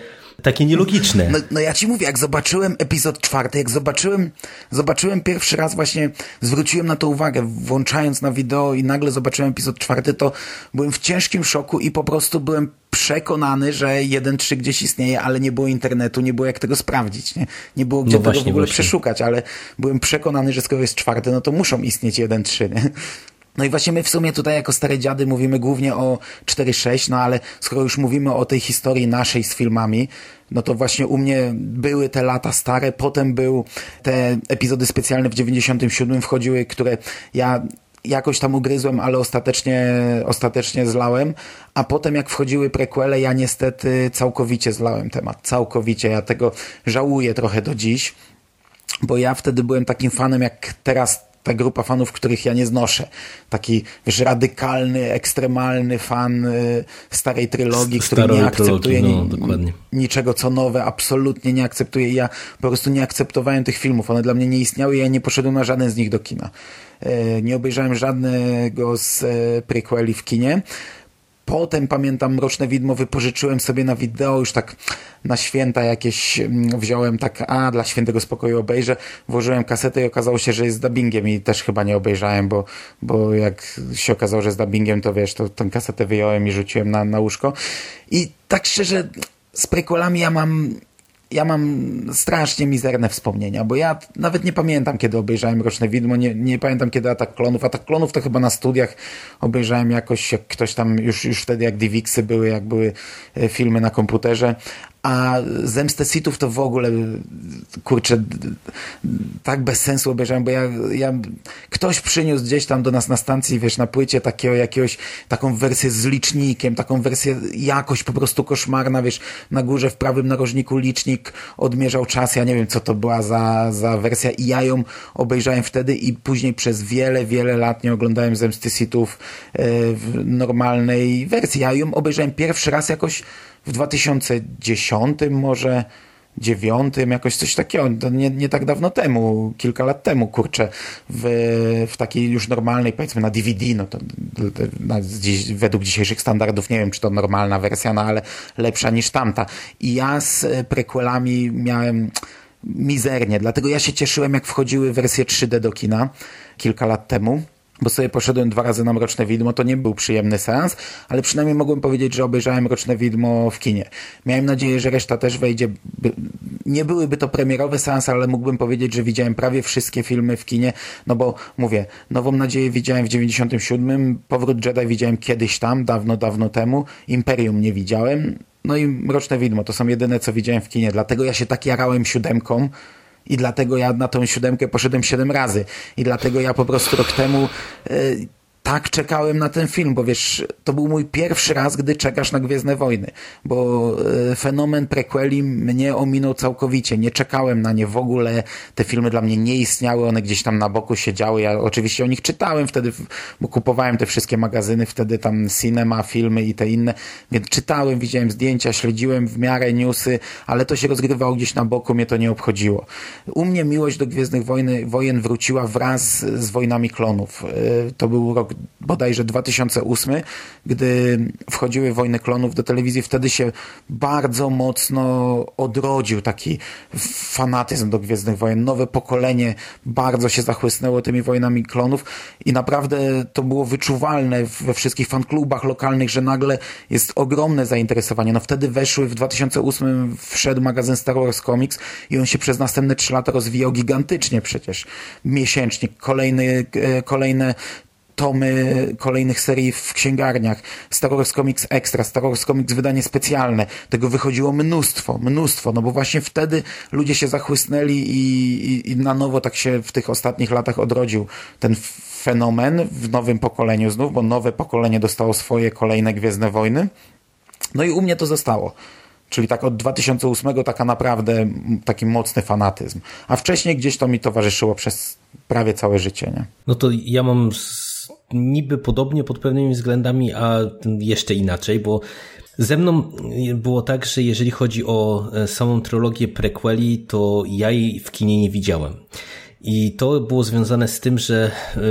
S2: takie nielogiczne.
S1: No, no ja ci mówię, jak zobaczyłem epizod czwarty, jak zobaczyłem, zobaczyłem pierwszy raz właśnie, zwróciłem na to uwagę, włączając na wideo i nagle zobaczyłem epizod czwarty, to byłem w ciężkim szoku i po prostu byłem przekonany, że 1.3 gdzieś istnieje, ale nie było internetu, nie było jak tego sprawdzić, nie, nie było gdzie no tego w ogóle właśnie. przeszukać, ale byłem przekonany, że skoro jest czwarty, no to muszą istnieć 1.3, nie? No i właśnie my w sumie tutaj jako stare dziady mówimy głównie o 4.6, no ale skoro już mówimy o tej historii naszej z filmami, no to właśnie u mnie były te lata stare, potem był te epizody specjalne w 97 wchodziły, które ja jakoś tam ugryzłem, ale ostatecznie, ostatecznie zlałem, a potem jak wchodziły prequele, ja niestety całkowicie zlałem temat, całkowicie, ja tego żałuję trochę do dziś, bo ja wtedy byłem takim fanem, jak teraz ta grupa fanów, których ja nie znoszę. Taki, wiesz, radykalny, ekstremalny fan y, starej trylogii, który nie akceptuje no, ni niczego co nowe, absolutnie nie akceptuje. Ja po prostu nie akceptowałem tych filmów. One dla mnie nie istniały i ja nie poszedłem na żaden z nich do kina. Y, nie obejrzałem żadnego z y, prequeli w kinie. Potem pamiętam Mroczne Widmo wypożyczyłem sobie na wideo, już tak na święta jakieś mm, wziąłem tak, a dla świętego spokoju obejrzę, włożyłem kasetę i okazało się, że jest z dubbingiem i też chyba nie obejrzałem, bo, bo jak się okazało, że z dubbingiem, to wiesz, to tę kasetę wyjąłem i rzuciłem na, na łóżko. I tak szczerze, z prequelami ja mam ja mam strasznie mizerne wspomnienia, bo ja nawet nie pamiętam, kiedy obejrzałem Roczne Widmo, nie, nie pamiętam, kiedy Atak Klonów. Atak Klonów to chyba na studiach obejrzałem jakoś, jak ktoś tam, już, już wtedy jak DivXy były, jak były e, filmy na komputerze, a Zemstę Sithów to w ogóle, kurczę, tak bez sensu obejrzałem, bo ja, ja, ktoś przyniósł gdzieś tam do nas na stacji, wiesz, na płycie takiego jakiegoś, taką wersję z licznikiem, taką wersję jakoś po prostu koszmarna, wiesz, na górze w prawym narożniku licznik odmierzał czas, ja nie wiem, co to była za, za wersja i ja ją obejrzałem wtedy i później przez wiele, wiele lat nie oglądałem Zemsty Sithów e, w normalnej wersji. Ja ją obejrzałem pierwszy raz jakoś w 2010 może dziewiątym, jakoś coś takiego, to nie, nie tak dawno temu, kilka lat temu, kurczę, w, w takiej już normalnej, powiedzmy na DVD, no to, na, dziś, według dzisiejszych standardów nie wiem, czy to normalna wersja, no ale lepsza niż tamta. I ja z prequelami miałem mizernie, dlatego ja się cieszyłem, jak wchodziły wersje 3D do kina kilka lat temu, bo sobie poszedłem dwa razy na Mroczne Widmo, to nie był przyjemny seans, ale przynajmniej mogłem powiedzieć, że obejrzałem Mroczne Widmo w kinie. Miałem nadzieję, że reszta też wejdzie. Nie byłyby to premierowe seanse, ale mógłbym powiedzieć, że widziałem prawie wszystkie filmy w kinie, no bo mówię, Nową Nadzieję widziałem w 97, Powrót Jedi widziałem kiedyś tam, dawno, dawno temu, Imperium nie widziałem, no i Mroczne Widmo, to są jedyne, co widziałem w kinie, dlatego ja się tak jarałem siódemką, i dlatego ja na tą siódemkę poszedłem siedem razy. I dlatego ja po prostu rok temu y, tak czekałem na ten film, bo wiesz, to był mój pierwszy raz, gdy czekasz na Gwiezdne Wojny, bo e, fenomen prequeli mnie ominął całkowicie, nie czekałem na nie w ogóle, te filmy dla mnie nie istniały, one gdzieś tam na boku siedziały, ja oczywiście o nich czytałem wtedy, bo kupowałem te wszystkie magazyny, wtedy tam cinema, filmy i te inne, więc czytałem, widziałem zdjęcia, śledziłem w miarę newsy, ale to się rozgrywało gdzieś na boku, mnie to nie obchodziło. U mnie miłość do Gwiezdnych Wojny, Wojen wróciła wraz z Wojnami Klonów. E, to był rok bodajże 2008, gdy wchodziły Wojny Klonów do telewizji, wtedy się bardzo mocno odrodził taki fanatyzm do Gwiezdnych Wojen. Nowe pokolenie bardzo się zachłysnęło tymi Wojnami Klonów i naprawdę to było wyczuwalne we wszystkich fanklubach lokalnych, że nagle jest ogromne zainteresowanie. No wtedy weszły, w 2008 wszedł magazyn Star Wars Comics i on się przez następne trzy lata rozwijał gigantycznie przecież. Miesięcznie, kolejny, e, kolejne tomy kolejnych serii w księgarniach, Star Wars Comics Extra, Star Wars Comics wydanie specjalne. Tego wychodziło mnóstwo, mnóstwo, no bo właśnie wtedy ludzie się zachłysnęli i, i, i na nowo tak się w tych ostatnich latach odrodził ten fenomen w nowym pokoleniu znów, bo nowe pokolenie dostało swoje kolejne Gwiezdne Wojny. No i u mnie to zostało. Czyli tak od 2008 taka naprawdę taki mocny fanatyzm. A wcześniej gdzieś to mi towarzyszyło przez prawie całe życie. Nie?
S2: No to ja mam niby podobnie pod pewnymi względami, a jeszcze inaczej, bo ze mną było tak, że jeżeli chodzi o e, samą trylogię prequeli, to ja jej w kinie nie widziałem. I to było związane z tym, że y,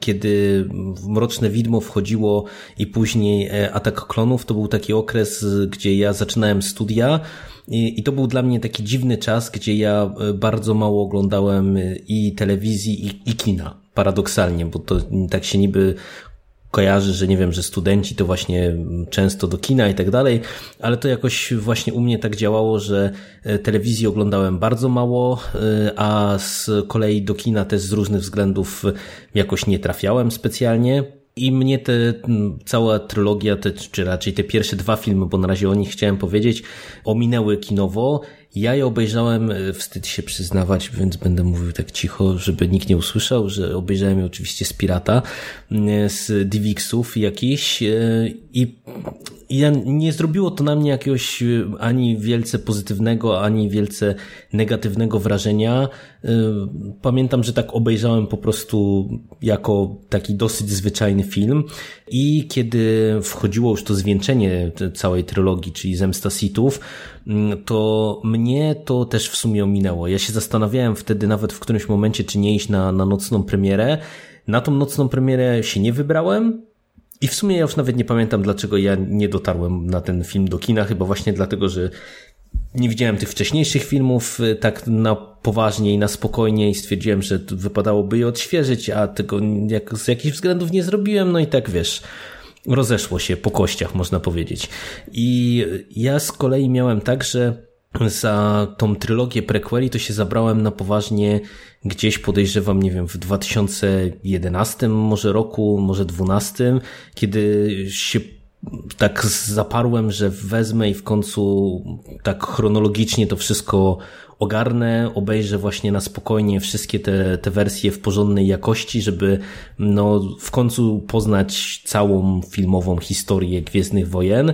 S2: kiedy Mroczne Widmo wchodziło i później e, Atak Klonów, to był taki okres, gdzie ja zaczynałem studia i, to był dla mnie taki dziwny czas, gdzie ja e, bardzo mało oglądałem i telewizji, i, i kina. Paradoksalnie, bo to tak się niby kojarzy, że nie wiem, że studenci to właśnie często do kina i tak dalej, ale to jakoś właśnie u mnie tak działało, że e, telewizji oglądałem bardzo mało, e, a z kolei do kina też z różnych względów jakoś nie trafiałem specjalnie. I mnie te cała trylogia, te, czy raczej te pierwsze dwa filmy, bo na razie o nich chciałem powiedzieć, ominęły kinowo ja je obejrzałem, e, wstyd się przyznawać, więc będę mówił tak cicho, żeby nikt nie usłyszał, że obejrzałem je oczywiście z Pirata, z Divixów jakiś e, i ja nie zrobiło to na mnie jakiegoś e, ani wielce pozytywnego, ani wielce negatywnego wrażenia. Pamiętam, że tak obejrzałem po prostu jako taki dosyć zwyczajny film i kiedy wchodziło już to zwieńczenie całej trylogii, czyli Zemsta Sithów, Mm, to mnie to też w sumie ominęło. Ja się zastanawiałem wtedy nawet w którymś momencie, czy nie iść na, na nocną premierę. Na tą nocną premierę się nie wybrałem, i w sumie ja już nawet nie pamiętam, dlaczego ja nie dotarłem na ten film do kina, chyba właśnie dlatego, że nie widziałem tych wcześniejszych filmów y, tak na poważnie i na spokojnie i stwierdziłem, że wypadałoby je odświeżyć, a tego jak, z jakichś względów nie zrobiłem, no i tak wiesz, rozeszło się po kościach, można powiedzieć. I ja z kolei miałem tak, że za tą trylogię prequeli to się zabrałem na poważnie gdzieś podejrzewam, nie wiem, w 2011 może roku, może 12, kiedy się tak zaparłem, że wezmę i w końcu tak chronologicznie to wszystko ogarnę, obejrzę właśnie na spokojnie wszystkie te, te wersje w porządnej jakości, żeby no, w końcu poznać całą filmową historię Gwiezdnych Wojen.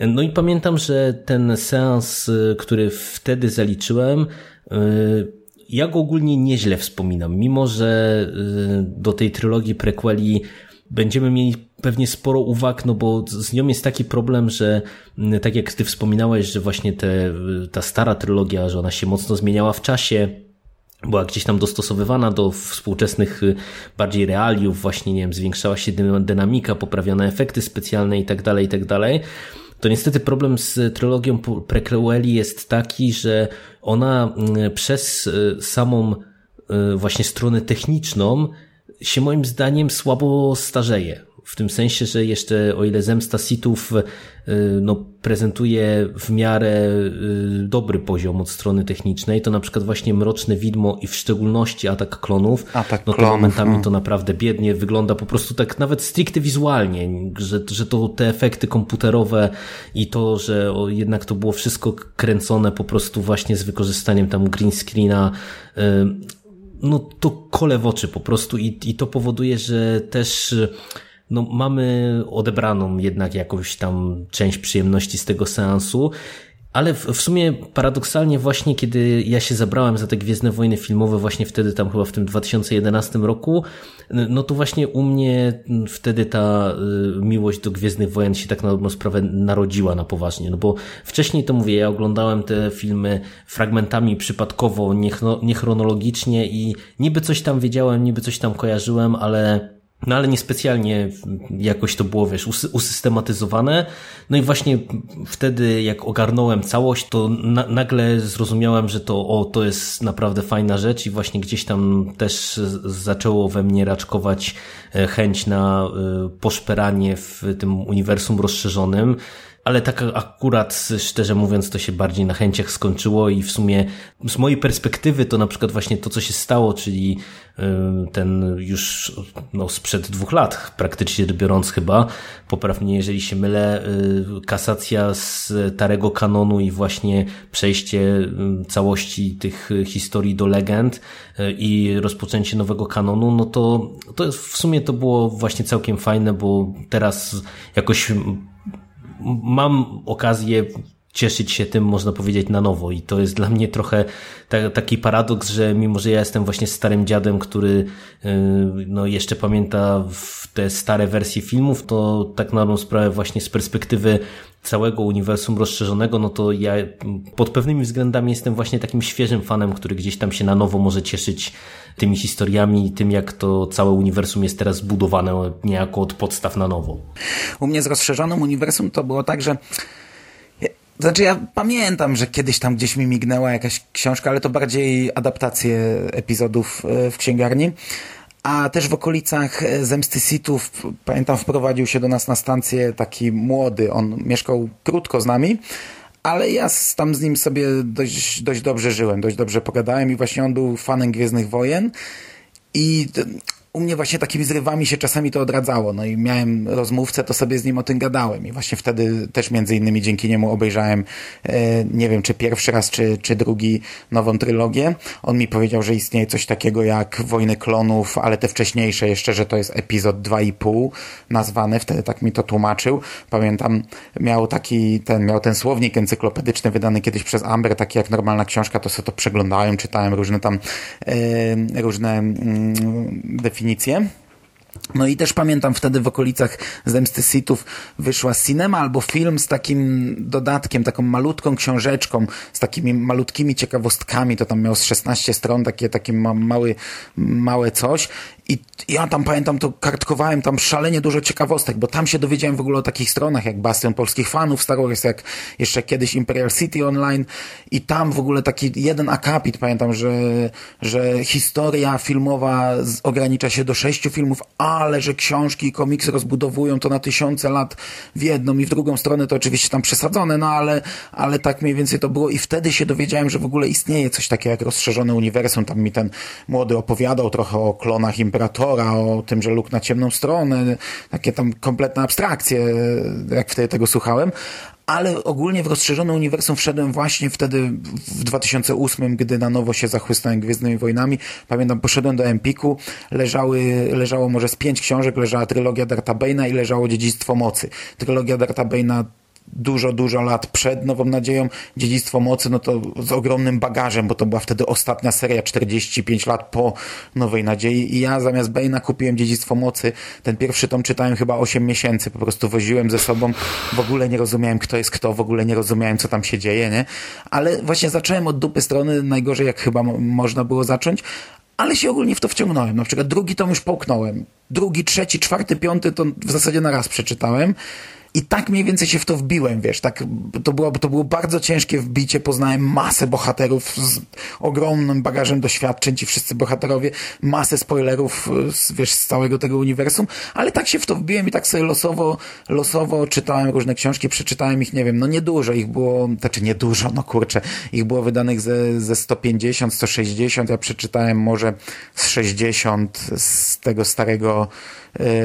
S2: No i pamiętam, że ten seans, który wtedy zaliczyłem, y, ja go ogólnie nieźle wspominam, mimo że y, do tej trylogii prequeli będziemy mieli pewnie sporo uwag, no bo z nią jest taki problem, że tak jak ty wspominałeś, że właśnie te, ta stara trylogia, że ona się mocno zmieniała w czasie, była gdzieś tam dostosowywana do współczesnych y, bardziej realiów, właśnie, nie wiem, zwiększała się dynamika, poprawione efekty specjalne i tak dalej, i tak dalej. To niestety problem z trylogią prequeli jest taki, że ona mm, przez y, samą y, właśnie stronę techniczną się moim zdaniem słabo starzeje. W tym sensie, że jeszcze o ile Zemsta Sithów y, no, prezentuje w miarę y, dobry poziom od strony technicznej, to na przykład właśnie Mroczne Widmo i w szczególności Atak Klonów,
S1: Atak
S2: no to
S1: klonów,
S2: momentami
S1: no.
S2: to naprawdę biednie wygląda po prostu tak nawet stricte wizualnie, że, że to te efekty komputerowe i to, że jednak to było wszystko kręcone po prostu właśnie z wykorzystaniem tam green screena y, no to kole w oczy po prostu i, i to powoduje, że też no, mamy odebraną jednak jakąś tam część przyjemności z tego seansu. Ale w, sumie paradoksalnie właśnie, kiedy ja się zabrałem za te Gwiezdne Wojny filmowe, właśnie wtedy tam chyba w tym 2011 roku, no to właśnie u mnie wtedy ta y, miłość do Gwiezdnych Wojen się tak na dobrą sprawę narodziła na poważnie, no bo wcześniej to mówię, ja oglądałem te filmy fragmentami przypadkowo, niechronologicznie i niby coś tam wiedziałem, niby coś tam kojarzyłem, ale no ale niespecjalnie jakoś to było, wiesz, usystematyzowane. No i właśnie wtedy, jak ogarnąłem całość, to na nagle zrozumiałem, że to, o, to jest naprawdę fajna rzecz i właśnie gdzieś tam też zaczęło we mnie raczkować e, chęć na e, poszperanie w tym uniwersum rozszerzonym ale tak akurat, szczerze mówiąc, to się bardziej na chęciach skończyło i w sumie z mojej perspektywy to na przykład właśnie to, co się stało, czyli y, ten już no, sprzed dwóch lat, praktycznie biorąc chyba, poprawnie jeżeli się mylę, y, kasacja z starego kanonu i właśnie przejście y, całości tych historii do legend i rozpoczęcie nowego kanonu, no to, to w sumie to było właśnie całkiem fajne, bo teraz jakoś mam okazję cieszyć się tym, można powiedzieć, na nowo. I to jest dla mnie trochę ta, taki paradoks, że mimo, że ja jestem właśnie starym dziadem, który yy, no, jeszcze pamięta te stare wersje filmów, to tak na dobrą sprawę właśnie z perspektywy całego uniwersum rozszerzonego, no to ja pod pewnymi względami jestem właśnie takim świeżym fanem, który gdzieś tam się na nowo może cieszyć tymi historiami, tym jak to całe uniwersum jest teraz zbudowane niejako od podstaw na nowo.
S1: U mnie z rozszerzonym uniwersum to było tak, że znaczy ja pamiętam, że kiedyś tam gdzieś mi mignęła jakaś książka, ale to bardziej adaptacje epizodów e, w księgarni. A też w okolicach e, Zemsty Sithów, pamiętam, wprowadził się do nas na stację taki młody. On mieszkał krótko z nami, ale ja tam z nim sobie dość, dość dobrze żyłem, dość dobrze pogadałem i właśnie on był fanem Gwiezdnych Wojen. I u mnie właśnie takimi zrywami się czasami to odradzało. No i miałem rozmówcę, to sobie z nim o tym gadałem. I właśnie wtedy też między innymi dzięki niemu obejrzałem, e, nie wiem, czy pierwszy raz, czy, czy drugi nową trylogię. On mi powiedział, że istnieje coś takiego jak Wojny Klonów, ale te wcześniejsze jeszcze, że to jest epizod 2,5 nazwane. Wtedy tak mi to tłumaczył. Pamiętam, miał taki, ten, miał ten słownik encyklopedyczny wydany kiedyś przez Amber, taki jak normalna książka, to sobie to przeglądałem, czytałem różne tam, e, różne mm, definicje definicję. No i też pamiętam wtedy w okolicach Zemsty Sithów wyszła cinema albo film z takim dodatkiem, taką malutką książeczką, z takimi malutkimi ciekawostkami, to tam miał z 16 stron, takie, takie mały, małe coś. I ja tam pamiętam, to kartkowałem tam szalenie dużo ciekawostek, bo tam się dowiedziałem w ogóle o takich stronach jak Bastion Polskich Fanów Star Wars, jak jeszcze kiedyś Imperial City Online. I tam w ogóle taki jeden akapit, pamiętam, że, że historia filmowa ogranicza się do sześciu filmów, ale że książki i komiksy rozbudowują to na tysiące lat w jedną i w drugą stronę, to oczywiście tam przesadzone, no ale, ale tak mniej więcej to było i wtedy się dowiedziałem, że w ogóle istnieje coś takiego jak rozszerzone uniwersum, tam mi ten młody opowiadał trochę o klonach Imperatora, o tym, że Luke na ciemną stronę, takie tam kompletne abstrakcje, jak wtedy tego słuchałem, ale ogólnie w rozszerzone uniwersum wszedłem właśnie wtedy w 2008, gdy na nowo się zachłysnąłem Gwiezdnymi Wojnami. Pamiętam, poszedłem do Empiku, leżały, leżało może z pięć książek, leżała trylogia Darta Bane'a i leżało Dziedzictwo Mocy. Trylogia Darta Bane'a dużo, dużo lat przed Nową Nadzieją. Dziedzictwo Mocy, no to z ogromnym bagażem, bo to była wtedy ostatnia seria, 45 lat po Nowej Nadziei i ja zamiast Bane'a kupiłem Dziedzictwo Mocy. Ten pierwszy tom czytałem chyba 8 miesięcy, po prostu woziłem ze sobą, w ogóle nie rozumiałem kto jest kto, w ogóle nie rozumiałem co tam się dzieje, nie? Ale właśnie zacząłem od dupy strony, najgorzej jak chyba można było zacząć, ale się ogólnie w to wciągnąłem. Na przykład drugi tom już połknąłem. Drugi, trzeci, czwarty, piąty to w zasadzie na raz przeczytałem. I tak mniej więcej się w to wbiłem, wiesz, tak, to było, to było bardzo ciężkie wbicie, poznałem masę bohaterów z ogromnym bagażem doświadczeń, ci wszyscy bohaterowie, masę spoilerów, z, wiesz, z całego tego uniwersum, ale tak się w to wbiłem i tak sobie losowo, losowo czytałem różne książki, przeczytałem ich, nie wiem, no niedużo, ich było, znaczy niedużo, no kurczę, ich było wydanych ze, ze 150, 160, ja przeczytałem może z 60 z tego starego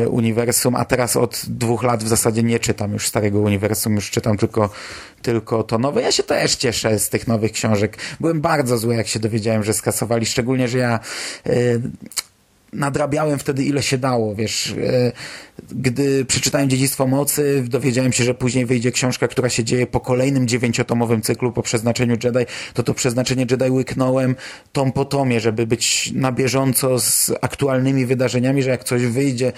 S1: uniwersum, a teraz od dwóch lat w zasadzie nie czytam już starego uniwersum, już czytam tylko, tylko to nowe. Ja się też cieszę z tych nowych książek. Byłem bardzo zły, jak się dowiedziałem, że skasowali, szczególnie, że ja... Nadrabiałem wtedy ile się dało, wiesz. E, gdy przeczytałem Dziedzictwo Mocy, dowiedziałem się, że później wyjdzie książka, która się dzieje po kolejnym dziewięciotomowym cyklu po przeznaczeniu Jedi, to to przeznaczenie Jedi łyknąłem tom po tomie, żeby być na bieżąco z aktualnymi wydarzeniami, że jak coś wyjdzie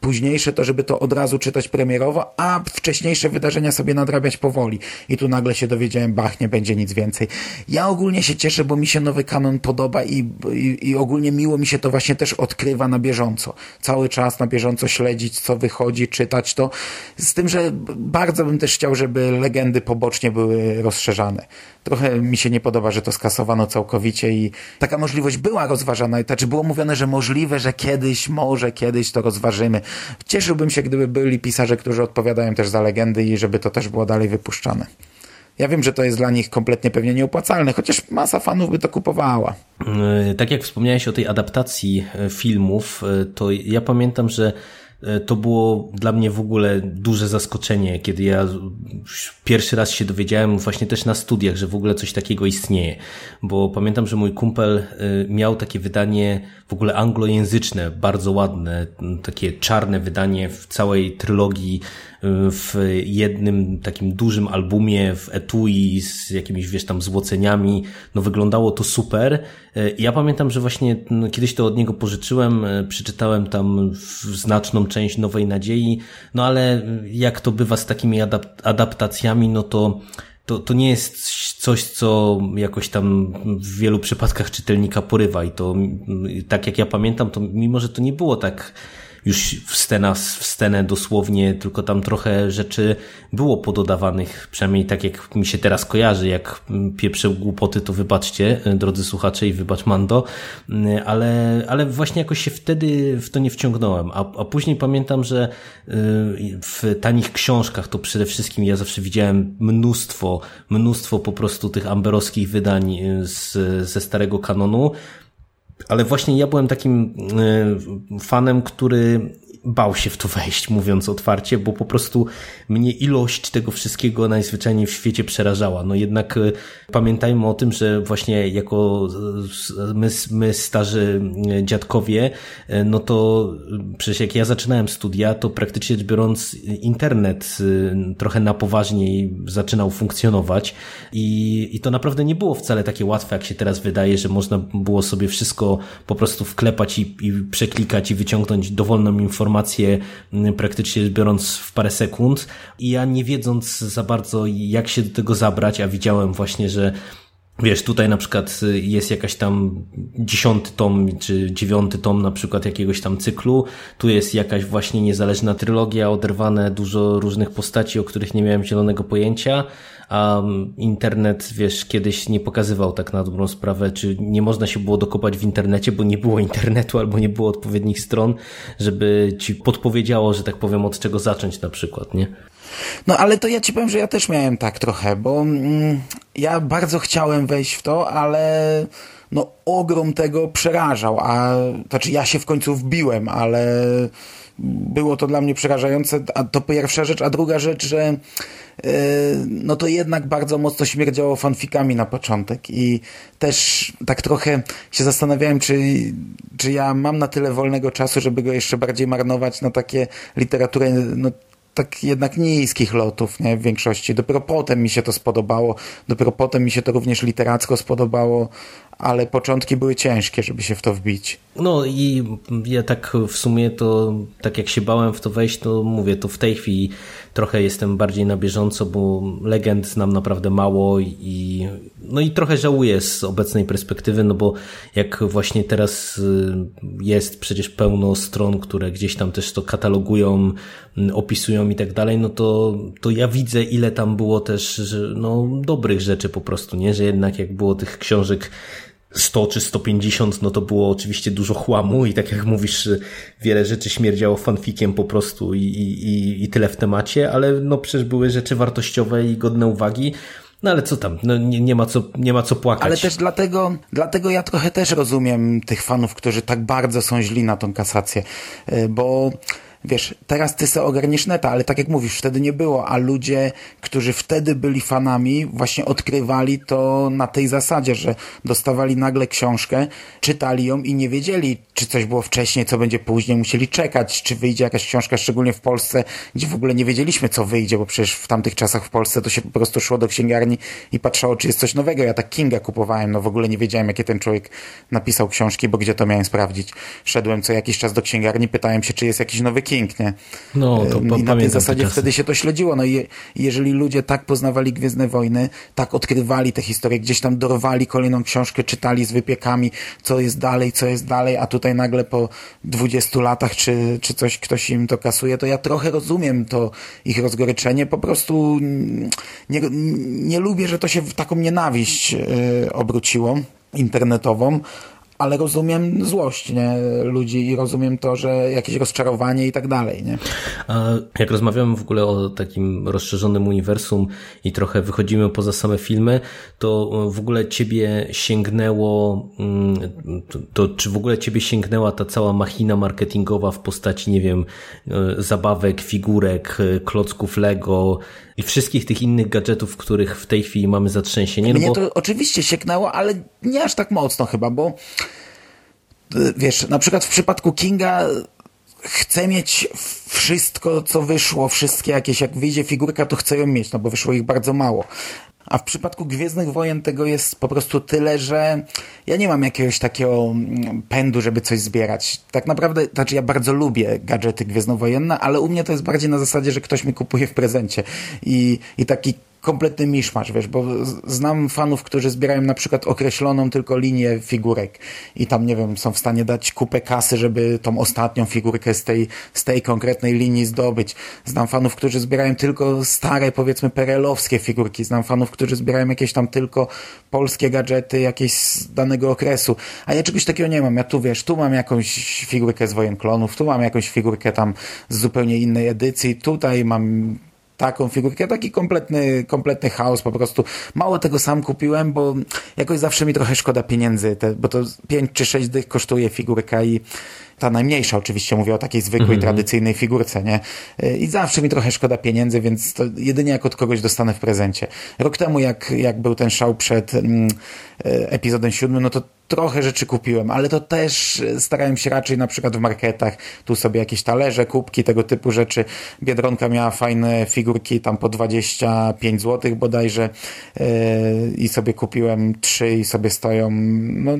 S1: późniejsze, to żeby to od razu czytać premierowo, a wcześniejsze wydarzenia sobie nadrabiać powoli. I tu nagle się dowiedziałem, bach, nie będzie nic więcej. Ja ogólnie się cieszę, bo mi się nowy kanon podoba i, i, i ogólnie miło mi się to właśnie też odkrywa na bieżąco. Cały czas na bieżąco śledzić, co wychodzi, czytać to. Z tym, że bardzo bym też chciał, żeby legendy pobocznie były rozszerzane. Trochę mi się nie podoba, że to skasowano całkowicie i taka możliwość była rozważana. Znaczy było mówione, że możliwe, że kiedyś, może kiedyś to rozważymy. Cieszyłbym się, gdyby byli pisarze, którzy odpowiadają też za legendy i żeby to też było dalej wypuszczane. Ja wiem, że to jest dla nich kompletnie pewnie nieopłacalne, chociaż masa fanów by to kupowała.
S2: Tak jak wspomniałeś o tej adaptacji e, filmów, e, to ja pamiętam, że E, to było dla mnie w ogóle duże zaskoczenie, kiedy ja pierwszy raz się dowiedziałem właśnie też na studiach, że w ogóle coś takiego istnieje. Bo pamiętam, że mój kumpel e, miał takie wydanie w ogóle anglojęzyczne, bardzo ładne, takie czarne wydanie w całej trylogii w jednym takim dużym albumie w etui z jakimiś, wiesz, tam złoceniami. No wyglądało to super. Ja pamiętam, że właśnie kiedyś to od niego pożyczyłem, przeczytałem tam znaczną część Nowej Nadziei, no ale jak to bywa z takimi adap adaptacjami, no to to, to nie jest coś, co jakoś tam w wielu przypadkach czytelnika porywa i to tak jak ja pamiętam, to mimo, że to nie było tak już w scenę, w scenę dosłownie, tylko tam trochę rzeczy było pododawanych, przynajmniej tak jak mi się teraz kojarzy, jak pieprzę głupoty, to wybaczcie, drodzy słuchacze i wybacz Mando, ale, ale właśnie jakoś się wtedy w to nie wciągnąłem, a, a później pamiętam, że y, w tanich książkach to przede wszystkim ja zawsze widziałem mnóstwo, mnóstwo po prostu tych amberowskich wydań y, z, ze starego kanonu, ale właśnie ja byłem takim e, fanem, który bał się w to wejść, mówiąc otwarcie, bo po prostu mnie ilość tego wszystkiego najzwyczajniej w świecie przerażała. No jednak e, pamiętajmy o tym, że właśnie jako my, my starzy e, dziadkowie, e, no to przecież jak ja zaczynałem studia, to praktycznie biorąc internet trochę na poważniej zaczynał funkcjonować i, i to naprawdę nie było wcale takie łatwe, jak się teraz wydaje, że można było sobie wszystko po prostu wklepać i, i przeklikać i wyciągnąć dowolną informację informacje mm, praktycznie biorąc w parę sekund. I ja nie wiedząc za bardzo jak się do tego zabrać, a widziałem właśnie, że Wiesz, tutaj na przykład jest jakaś tam dziesiąty tom, czy dziewiąty tom na przykład jakiegoś tam cyklu. Tu jest jakaś właśnie niezależna trylogia, oderwane dużo różnych postaci, o których nie miałem zielonego pojęcia a internet, wiesz, kiedyś nie pokazywał tak na dobrą sprawę, czy nie można się było dokopać w internecie, bo nie było internetu albo nie było odpowiednich stron, żeby ci podpowiedziało, że tak powiem, od czego zacząć na przykład, nie?
S1: No ale to ja ci powiem, że ja też miałem tak trochę, bo mm, ja bardzo chciałem wejść w to, ale no ogrom tego przerażał, a znaczy ja się w końcu wbiłem, ale było to dla mnie przerażające, a to pierwsza rzecz, a druga rzecz, że e, no to jednak bardzo mocno śmierdziało fanfikami na początek i też tak trochę się zastanawiałem, czy, czy ja mam na tyle wolnego czasu, żeby go jeszcze bardziej marnować na takie literaturę, no tak jednak niskich lotów, nie, w większości. Dopiero potem mi się to spodobało, dopiero potem mi się to również literacko spodobało, ale początki były ciężkie, żeby się w to wbić.
S2: No i ja tak w sumie to, tak jak się bałem w to wejść, to mówię, to w tej chwili trochę jestem bardziej na bieżąco, bo legend znam naprawdę mało i no i trochę żałuję z obecnej perspektywy, no bo jak właśnie teraz y, jest przecież pełno stron, które gdzieś tam też to katalogują, mm, opisują i tak dalej, no to, to ja widzę ile tam było też no, dobrych rzeczy po prostu, nie? Że jednak jak było tych książek 100 czy 150, no to było oczywiście dużo chłamu i tak jak mówisz, wiele rzeczy śmierdziało fanfikiem po prostu i, i, i tyle w temacie, ale no przecież były rzeczy wartościowe i godne uwagi. No ale co tam, no nie, nie, ma co, nie ma co płakać.
S1: Ale też dlatego, dlatego ja trochę też rozumiem tych fanów, którzy tak bardzo są źli na tą kasację, e, bo wiesz, teraz ty se ogarniesz neta, ale tak jak mówisz, wtedy nie było, a ludzie, którzy wtedy byli fanami, właśnie odkrywali to na tej zasadzie, że dostawali nagle książkę, czytali ją i nie wiedzieli, czy coś było wcześniej, co będzie później, musieli czekać, czy wyjdzie jakaś książka, szczególnie w Polsce, gdzie w ogóle nie wiedzieliśmy, co wyjdzie, bo przecież w tamtych czasach w Polsce to się po prostu szło do księgarni i patrzało, czy jest coś nowego. Ja tak Kinga kupowałem, no w ogóle nie wiedziałem, jakie ten człowiek napisał książki, bo gdzie to miałem sprawdzić. Szedłem co jakiś czas do księgarni, pytałem się, czy jest jakiś nowy King, nie?
S2: No, to
S1: I na tej zasadzie
S2: czasy.
S1: wtedy się to śledziło. No i jeżeli ludzie tak poznawali Gwiezdne Wojny, tak odkrywali te historie, gdzieś tam dorwali kolejną książkę, czytali z wypiekami, co jest dalej, co jest dalej, a tutaj nagle po 20 latach, czy, czy coś, ktoś im to kasuje, to ja trochę rozumiem to ich rozgoryczenie. Po prostu nie, nie lubię, że to się w taką nienawiść yy, obróciło internetową, ale rozumiem złość nie, ludzi i rozumiem to, że jakieś rozczarowanie i tak dalej. Nie?
S2: A jak rozmawiamy w ogóle o takim rozszerzonym uniwersum i trochę wychodzimy poza same filmy, to w ogóle ciebie sięgnęło, to, to czy w ogóle ciebie sięgnęła ta cała machina marketingowa w postaci, nie wiem, zabawek, figurek, klocków Lego i wszystkich tych innych gadżetów, których w tej chwili mamy zatrzęsienie?
S1: No Mnie bo... to oczywiście sięgnęło, ale nie aż tak mocno chyba, bo wiesz, na przykład w przypadku Kinga chcę mieć wszystko, co wyszło, wszystkie jakieś, jak wyjdzie figurka, to chcę ją mieć, no bo wyszło ich bardzo mało. A w przypadku Gwiezdnych Wojen tego jest po prostu tyle, że ja nie mam jakiegoś takiego pędu, żeby coś zbierać. Tak naprawdę, znaczy ja bardzo lubię gadżety gwiezdnowojenne, ale u mnie to jest bardziej na zasadzie, że ktoś mi kupuje w prezencie. I, i taki kompletny miszmasz, wiesz, bo znam fanów, którzy zbierają na przykład określoną tylko linię figurek i tam, nie wiem, są w stanie dać kupę kasy, żeby tą ostatnią figurkę z tej, z tej konkretnej linii zdobyć. Znam fanów, którzy zbierają tylko stare, powiedzmy, perelowskie figurki. Znam fanów, którzy zbierają jakieś tam tylko polskie gadżety jakieś z danego okresu. A ja czegoś takiego nie mam. Ja tu, wiesz, tu mam jakąś figurkę z Wojen Klonów, tu mam jakąś figurkę tam z zupełnie innej edycji, tutaj mam taką figurkę, taki kompletny, kompletny chaos po prostu. Mało tego sam kupiłem, bo jakoś zawsze mi trochę szkoda pieniędzy, te, bo to 5 czy 6 dych kosztuje figurka i ta najmniejsza oczywiście, mówię o takiej zwykłej, -hmm. tradycyjnej figurce, nie? I zawsze mi trochę szkoda pieniędzy, więc to jedynie jak od kogoś dostanę w prezencie. Rok temu, jak, jak był ten szał przed mm, epizodem siódmym, no to trochę rzeczy kupiłem, ale to też starałem się raczej na przykład w marketach, tu sobie jakieś talerze, kubki, tego typu rzeczy. Biedronka miała fajne figurki tam po 25 zł bodajże yy, i sobie kupiłem trzy i sobie stoją, no,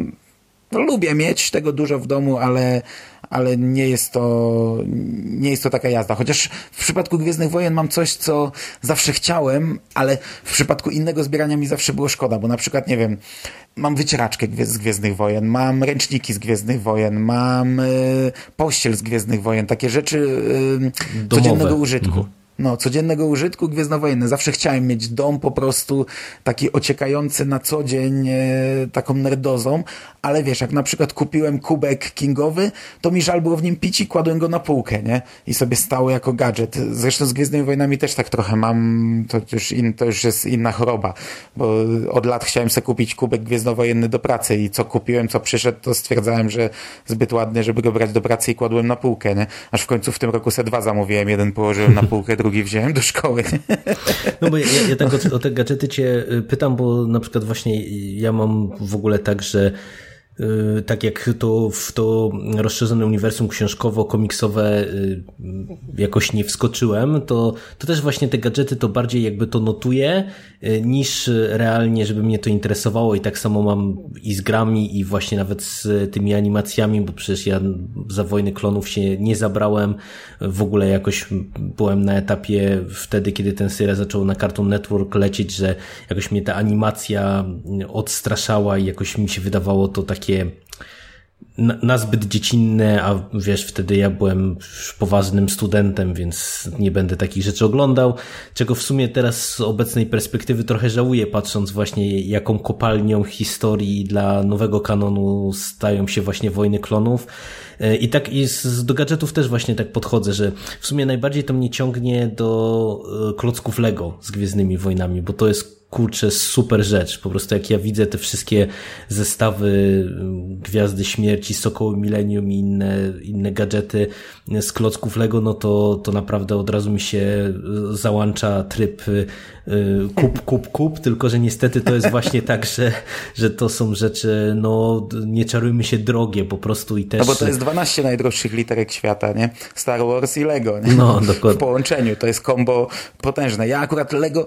S1: lubię mieć tego dużo w domu, ale, ale nie jest to nie jest to taka jazda. Chociaż w przypadku Gwiezdnych Wojen mam coś, co zawsze chciałem, ale w przypadku innego zbierania mi zawsze było szkoda, bo na przykład, nie wiem, mam wycieraczkę z Gwiezdnych Wojen, mam ręczniki z Gwiezdnych Wojen, mam y, pościel z Gwiezdnych Wojen, takie rzeczy y, codziennego użytku. Mhm no, codziennego użytku gwiezdnowojenne. Zawsze chciałem mieć dom po prostu taki ociekający na co dzień e, taką nerdozą, ale wiesz, jak na przykład kupiłem kubek kingowy, to mi żal było w nim pić i kładłem go na półkę, nie? I sobie stało jako gadżet. Zresztą z Gwiezdnymi Wojnami też tak trochę mam, to już, in, to już jest inna choroba, bo od lat chciałem sobie kupić kubek gwiezdnowojenny do pracy i co kupiłem, co przyszedł, to stwierdzałem, że zbyt ładny, żeby go brać do pracy i kładłem na półkę, nie? Aż w końcu w tym roku se dwa zamówiłem, jeden położyłem na półkę, *laughs* drugi drugi wziąłem do szkoły.
S2: No bo ja, ja tak o, o te gadżety cię pytam, bo na przykład właśnie ja mam w ogóle tak, że Y, tak jak to w to rozszerzone uniwersum książkowo-komiksowe y, jakoś nie wskoczyłem, to, to też właśnie te gadżety to bardziej jakby to notuję, y, niż realnie, żeby mnie to interesowało. I tak samo mam i z grami i właśnie nawet z tymi animacjami, bo przecież ja za Wojny Klonów się nie zabrałem, w ogóle jakoś byłem na etapie wtedy, kiedy ten serial zaczął na Cartoon Network lecieć, że jakoś mnie ta animacja odstraszała i jakoś mi się wydawało to takie takie nazbyt dziecinne, a wiesz, wtedy ja byłem poważnym studentem, więc nie będę takich rzeczy oglądał, czego w sumie teraz z obecnej perspektywy trochę żałuję, patrząc właśnie jaką kopalnią historii dla nowego kanonu stają się właśnie Wojny Klonów. I tak i z, do gadżetów też właśnie tak podchodzę, że w sumie najbardziej to mnie ciągnie do e, klocków Lego z Gwiezdnymi Wojnami, bo to jest kurczę, super rzecz. Po prostu jak ja widzę te wszystkie zestawy y, Gwiazdy Śmierci, Sokoły Millennium i inne, inne gadżety z klocków Lego, no to, to naprawdę od razu mi się załącza tryb y, kup, kup, kup, tylko że niestety to jest właśnie tak, że, że to są rzeczy, no nie czarujmy się drogie po prostu i też...
S1: No bo to jest 12 najdroższych literek świata, nie? Star Wars i Lego, nie?
S2: No, dokładnie.
S1: W połączeniu, to jest kombo potężne. Ja akurat Lego,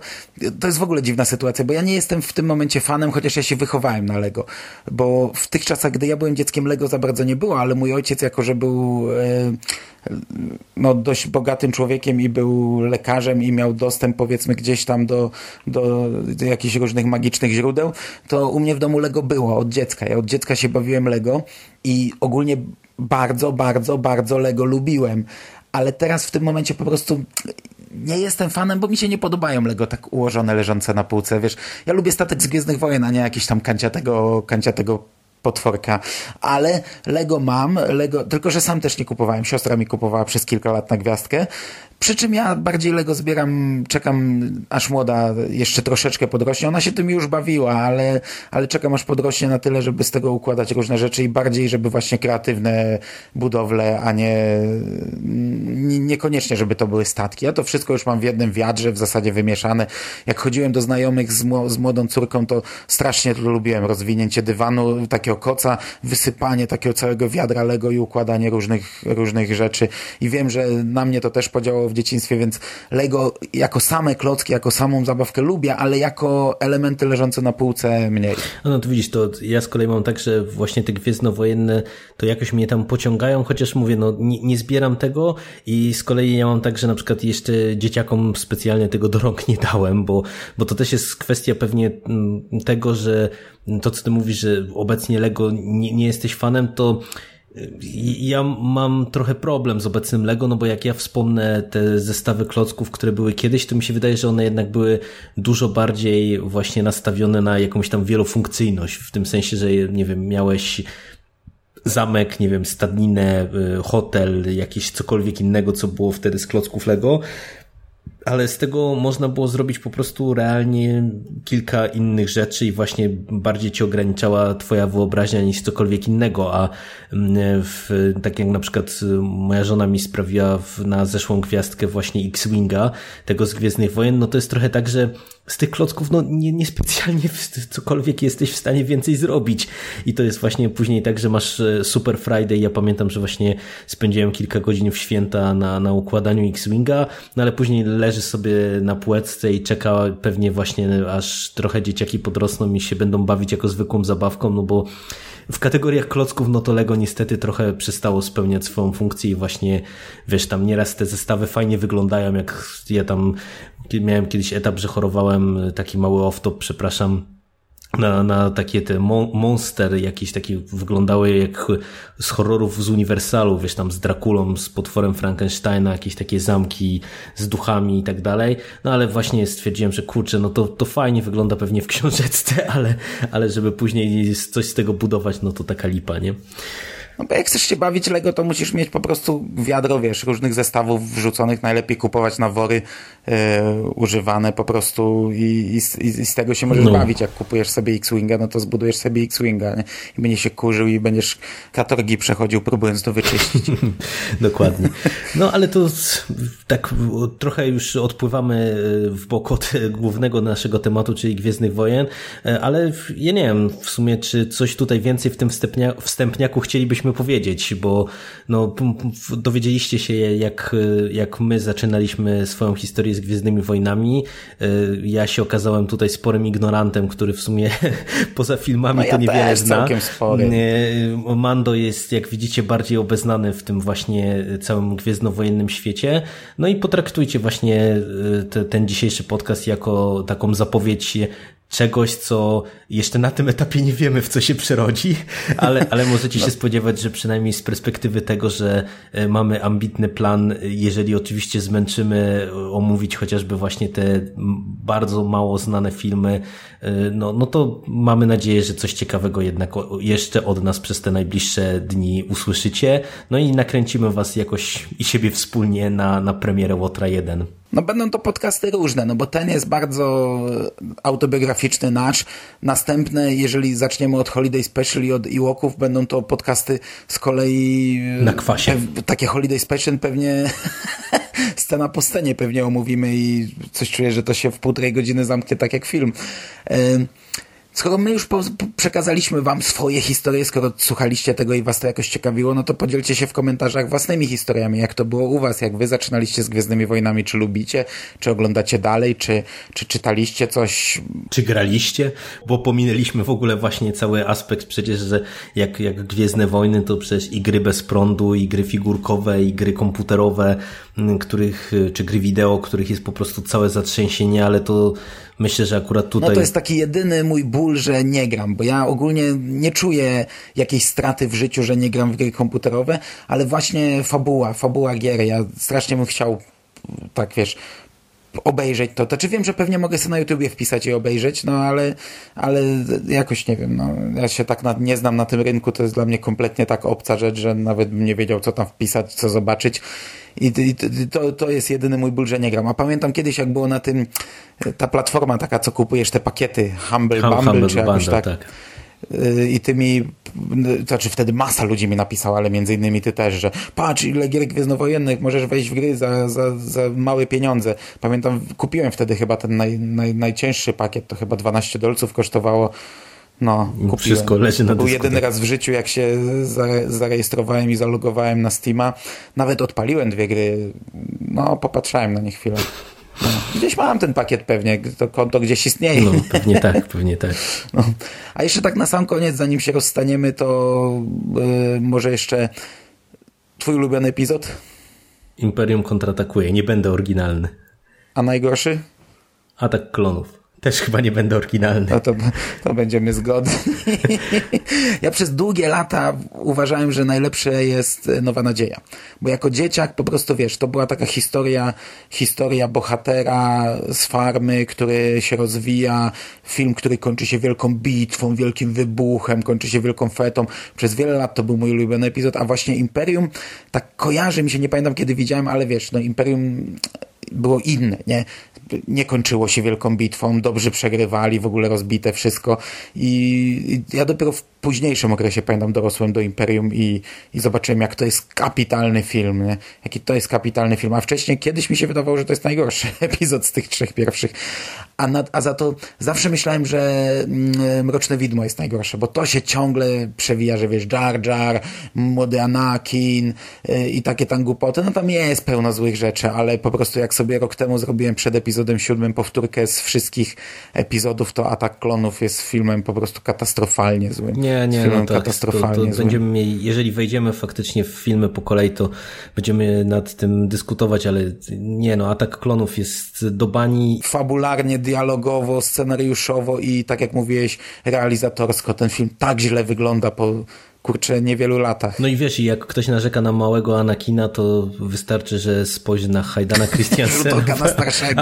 S1: to jest w ogóle dziwna sytuacja, bo ja nie jestem w tym momencie fanem, chociaż ja się wychowałem na Lego, bo w tych czasach, gdy ja byłem dzieckiem, Lego za bardzo nie było, ale mój ojciec, jako że był e, no, dość bogatym człowiekiem i był lekarzem i miał dostęp powiedzmy gdzieś tam do, do, do jakichś różnych magicznych źródeł, to u mnie w domu Lego było od dziecka. Ja od dziecka się bawiłem Lego i ogólnie bardzo, bardzo, bardzo Lego lubiłem. Ale teraz w tym momencie po prostu nie jestem fanem, bo mi się nie podobają Lego tak ułożone, leżące na półce. Wiesz, ja lubię statek z Gwiezdnych Wojen, a nie jakiś tam kancia tego, kancia tego potworka, ale Lego mam, Lego, tylko że sam też nie kupowałem, siostra mi kupowała przez kilka lat na gwiazdkę, przy czym ja bardziej Lego zbieram, czekam aż młoda jeszcze troszeczkę podrośnie, ona się tym już bawiła, ale, ale czekam aż podrośnie na tyle, żeby z tego układać różne rzeczy i bardziej, żeby właśnie kreatywne budowle, a nie, niekoniecznie, żeby to były statki. Ja to wszystko już mam w jednym wiadrze, w zasadzie wymieszane. Jak chodziłem do znajomych z, z młodą córką, to strasznie lubiłem, rozwinięcie dywanu, takiego koca, wysypanie takiego całego wiadra Lego i układanie różnych, różnych rzeczy. I wiem, że na mnie to też podziałało w dzieciństwie, więc Lego jako same klocki, jako samą zabawkę lubię, ale jako elementy leżące na półce mniej.
S2: No, no to widzisz, to ja z kolei mam tak, że właśnie te gwiezdnowojenne to jakoś mnie tam pociągają, chociaż mówię, no nie, nie zbieram tego i z kolei ja mam tak, że na przykład jeszcze dzieciakom specjalnie tego do rąk nie dałem, bo, bo to też jest kwestia pewnie mm, tego, że to co ty mówisz, że obecnie Lego nie, nie jesteś fanem, to ja mam trochę problem z obecnym Lego, no bo jak ja wspomnę te zestawy klocków, które były kiedyś, to mi się wydaje, że one jednak były dużo bardziej właśnie nastawione na jakąś tam wielofunkcyjność, w tym sensie, że nie wiem, miałeś zamek, nie wiem, stadninę, y, hotel, jakieś cokolwiek innego, co było wtedy z klocków Lego, ale z tego można było zrobić po prostu realnie kilka innych rzeczy i właśnie bardziej ci ograniczała twoja wyobraźnia niż cokolwiek innego, a mm, w, tak jak na przykład moja żona mi sprawiła na zeszłą gwiazdkę właśnie X-Winga, tego z Gwiezdnych Wojen, no to jest trochę tak, że z tych klocków no nie, niespecjalnie cokolwiek jesteś w stanie więcej zrobić. I to jest właśnie później tak, że masz e, Super Friday, ja pamiętam, że właśnie spędziłem kilka godzin w święta na, na układaniu X-Winga, no ale później leży sobie na płetce i czeka pewnie właśnie aż trochę dzieciaki podrosną i się będą bawić jako zwykłą zabawką, no bo w kategoriach klocków, no to Lego niestety trochę przestało spełniać swoją funkcję i właśnie, wiesz, tam nieraz te zestawy fajnie wyglądają, jak ja tam miałem kiedyś etap, że chorowałem, taki mały off-top, przepraszam, na, na takie te monster jakieś takie wyglądały jak z horrorów z Uniwersalu, wiesz, tam z Drakulą, z potworem Frankensteina, jakieś takie zamki z duchami i tak dalej. No ale właśnie stwierdziłem, że kurczę, no to, to fajnie wygląda pewnie w książeczce, *laughs* ale, ale żeby później coś z tego budować, no to taka lipa, nie?
S1: No bo jak chcesz się bawić Lego, to musisz mieć po prostu wiadro, wiesz, różnych zestawów wrzuconych, najlepiej kupować na wory e, używane po prostu i, i, i, z tego się możesz no. bawić. Jak kupujesz sobie X-Winga, no to zbudujesz sobie X-Winga nie? i będziesz się kurzył i będziesz katorgi przechodził, próbując to wyczyścić. *laughs*
S2: Dokładnie. No ale to tak trochę już odpływamy e, w bok od głównego naszego tematu, czyli Gwiezdnych Wojen, e, ale ja nie wiem w sumie, czy coś tutaj więcej w tym wstępnia, wstępniaku chcielibyśmy mogliśmy powiedzieć, bo no, dowiedzieliście się, jak, jak my zaczynaliśmy swoją historię z Gwiezdnymi Wojnami. E, ja się okazałem tutaj sporym ignorantem, który w sumie *laughs* poza filmami
S1: no ja
S2: to niewiele zna.
S1: Spory.
S2: E, Mando jest, jak widzicie, bardziej obeznany w tym właśnie całym gwiezdnowojennym świecie. No i potraktujcie właśnie e, te, ten dzisiejszy podcast jako taką zapowiedź czegoś, co jeszcze na tym etapie nie wiemy, w co się przerodzi, ale, ale możecie się no. spodziewać, że przynajmniej z perspektywy tego, że e, mamy ambitny plan, jeżeli oczywiście zmęczymy omówić chociażby właśnie te bardzo mało znane filmy, e, no, no to mamy nadzieję, że coś ciekawego jednak jeszcze od nas przez te najbliższe dni usłyszycie, no i nakręcimy was jakoś i siebie wspólnie na, na premierę Łotra 1.
S1: no będą to podcasty różne, no bo ten jest bardzo autobiograficzny nasz. Następne, jeżeli zaczniemy od Holiday Special i od Iłoków, będą to podcasty z kolei...
S2: Na kwasie.
S1: Takie Holiday Special pewnie *laughs* scena po scenie pewnie omówimy i coś czuję, że to się w półtorej godziny zamknie tak jak film. Skoro my już przekazaliśmy wam swoje historie, skoro słuchaliście tego i was to jakoś ciekawiło, no to podzielcie się w komentarzach własnymi historiami, jak to było u was, jak wy zaczynaliście z Gwiezdnymi Wojnami, czy lubicie, czy oglądacie dalej, czy, czy czytaliście coś.
S2: Czy graliście? Bo pominęliśmy w ogóle właśnie cały aspekt przecież, że jak, jak Gwiezdne Wojny, to przecież i gry bez prądu, i gry figurkowe, i gry komputerowe, których, czy gry wideo, których jest po prostu całe zatrzęsienie, ale to myślę, że akurat tutaj...
S1: No to jest taki jedyny mój ból, że nie gram, bo ja ogólnie nie czuję jakiejś straty w życiu, że nie gram w gry komputerowe, ale właśnie fabuła, fabuła gier, ja strasznie bym chciał, tak wiesz, obejrzeć to. To czy wiem, że pewnie mogę sobie na YouTubie wpisać i obejrzeć, no ale, ale jakoś nie wiem, no ja się tak na, nie znam na tym rynku, to jest dla mnie kompletnie tak obca rzecz, że nawet bym nie wiedział, co tam wpisać, co zobaczyć i, i to, to jest jedyny mój ból, że nie gram. A pamiętam kiedyś, jak było na tym ta platforma taka, co kupujesz te pakiety Humble Bumble,
S2: Humble
S1: czy jakoś
S2: Bundle,
S1: tak.
S2: tak.
S1: I ty mi, to znaczy wtedy masa ludzi mi napisała, ale między innymi ty też, że patrz ile gier gwiezdnowojennych, możesz wejść w gry za, za, za małe pieniądze. Pamiętam, kupiłem wtedy chyba ten naj, naj, najcięższy pakiet, to chyba 12 dolców kosztowało. No, kupiłem.
S2: Wszystko leży na
S1: To był
S2: dysku,
S1: jedyny
S2: tak.
S1: raz w życiu, jak się zare- zarejestrowałem i zalogowałem na Steama. Nawet odpaliłem dwie gry. No, popatrzałem na nie chwilę. Gdzieś mam ten pakiet pewnie, to konto gdzieś istnieje.
S2: No, pewnie tak, pewnie tak. *laughs*
S1: No. A jeszcze tak na sam koniec, zanim się rozstaniemy, to yy, może jeszcze twój ulubiony epizod?
S2: Imperium kontratakuje, nie będę oryginalny.
S1: A najgorszy?
S2: Atak klonów. Też chyba nie będę oryginalny.
S1: No to, to będziemy zgodni. ja przez długie lata uważałem, że najlepsze jest Nowa Nadzieja. Bo jako dzieciak po prostu, wiesz, to była taka historia, historia bohatera z farmy, który się rozwija, film, który kończy się wielką bitwą, wielkim wybuchem, kończy się wielką fetą. Przez wiele lat to był mój ulubiony epizod, a właśnie Imperium, tak kojarzy mi się, nie pamiętam kiedy widziałem, ale wiesz, no Imperium było inne, nie? Nie kończyło się wielką bitwą, dobrzy przegrywali, w ogóle rozbite wszystko i ja dopiero w późniejszym okresie, pamiętam, dorosłem do Imperium i, i zobaczyłem, jak to jest kapitalny film, nie? Jaki to jest kapitalny film, a wcześniej kiedyś mi się wydawało, że to jest najgorszy *laughs* epizod z tych trzech pierwszych, a, nad, a za to zawsze myślałem, że mm, Mroczne Widmo jest najgorsze, bo to się ciągle przewija, że wiesz, Jar Jar, młody Anakin yy, i takie tam głupoty, no tam jest pełno złych rzeczy, ale po prostu jak sobie rok temu zrobiłem przed epizodem siódmym powtórkę z wszystkich epizodów, to Atak Klonów jest filmem po prostu katastrofalnie złym.
S2: Nie, nie,
S1: filmem
S2: no tak, to,
S1: katastrofalnie
S2: to
S1: złym.
S2: będziemy mieli, jeżeli wejdziemy faktycznie w filmy po kolei, to będziemy nad tym dyskutować, ale nie no, Atak Klonów jest do bani.
S1: Fabularnie, dialogowo, scenariuszowo i tak jak mówiłeś, realizatorsko ten film tak źle wygląda po kurczę niewielu latach.
S2: No i wiesz, i jak ktoś narzeka na małego Anakina, to wystarczy, że spojrzy na Hajdana Christiansena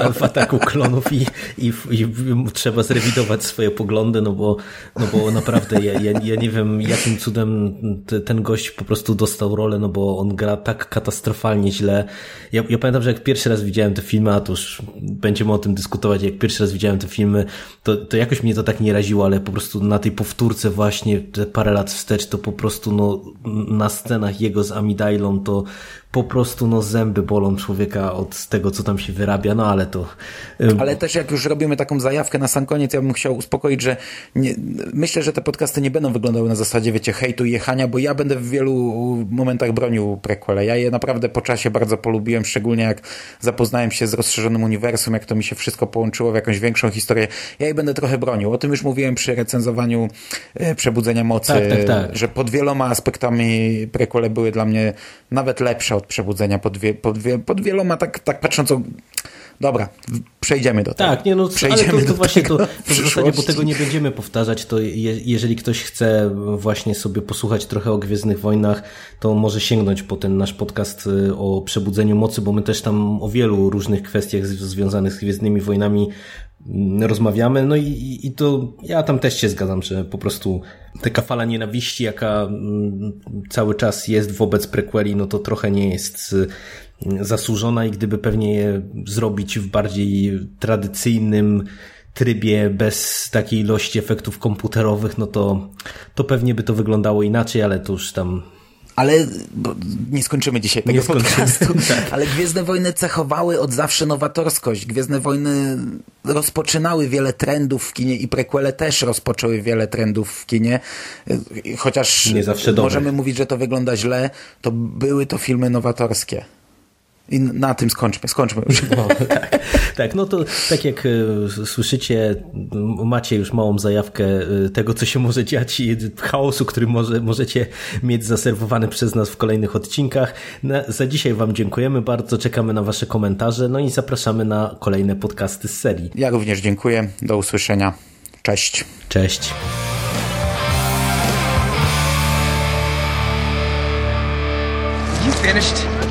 S2: w, w ataku klonów i, i, i trzeba zrewidować swoje poglądy, no bo, no bo naprawdę ja, ja, ja nie wiem, jakim cudem te, ten gość po prostu dostał rolę, no bo on gra tak katastrofalnie źle. Ja, ja pamiętam, że jak pierwszy raz widziałem te filmy, a to już będziemy o tym dyskutować, jak pierwszy raz widziałem te filmy, to, to jakoś mnie to tak nie raziło, ale po prostu na tej powtórce właśnie te parę lat wstecz, to po prostu no, na scenach jego z Amidailą to po prostu no zęby bolą człowieka od tego, co tam się wyrabia, no ale to... ym,
S1: Ale też jak już robimy taką zajawkę na sam koniec, ja bym chciał uspokoić, że nie, myślę, że te podcasty nie będą wyglądały na zasadzie, wiecie, hejtu i jechania, bo ja będę w wielu momentach bronił prequele. Ja je naprawdę po czasie bardzo polubiłem, szczególnie jak zapoznałem się z rozszerzonym uniwersum, jak to mi się wszystko połączyło w jakąś większą historię. Ja je będę trochę bronił. O tym już mówiłem przy recenzowaniu e, Przebudzenia Mocy,
S2: Tak, tak, tak.
S1: że pod wieloma aspektami prequele były dla mnie nawet lepsze od Przebudzenia, pod, wie, pod, wie, pod wieloma, tak, tak patrząc o... Dobra, przejdziemy do tego.
S2: Tak, nie no, ale
S1: Przejdziemy
S2: to, to
S1: do
S2: właśnie to,
S1: w
S2: to w zasadzie, bo tego nie będziemy powtarzać, to je, jeżeli ktoś chce właśnie sobie posłuchać trochę o Gwiezdnych Wojnach, to może sięgnąć po ten nasz podcast y, o Przebudzeniu Mocy, bo my też tam o wielu różnych kwestiach związanych z Gwiezdnymi Wojnami rozmawiamy, no i, i to ja tam też się zgadzam, że po prostu taka fala nienawiści, jaka mm, cały czas jest wobec prequeli, no to trochę nie jest y, zasłużona i gdyby pewnie je zrobić w bardziej tradycyjnym trybie, bez takiej ilości efektów komputerowych, no to, to pewnie by to wyglądało inaczej, ale to już tam
S1: Ale nie skończymy dzisiaj tego
S2: Nie skończymy,
S1: podcastu. *laughs*
S2: tak.
S1: Ale Gwiezdne Wojny cechowały od zawsze nowatorskość. Gwiezdne Wojny rozpoczynały wiele trendów w kinie i prequele też rozpoczęły wiele trendów w kinie. Chociaż możemy mówić, że to wygląda źle, to były to filmy nowatorskie. I na tym skończmy, skończmy już.
S2: No, *laughs* tak, tak, no to tak jak e, słyszycie, macie już małą zajawkę e, tego, co się może dziać i chaosu, który może, możecie mieć zaserwowany przez nas w kolejnych odcinkach. Na, za dzisiaj Wam dziękujemy bardzo, czekamy na Wasze komentarze, no i zapraszamy na kolejne podcasty z serii.
S1: Ja również dziękuję. Do usłyszenia. Cześć.
S2: Cześć!
S3: You finished?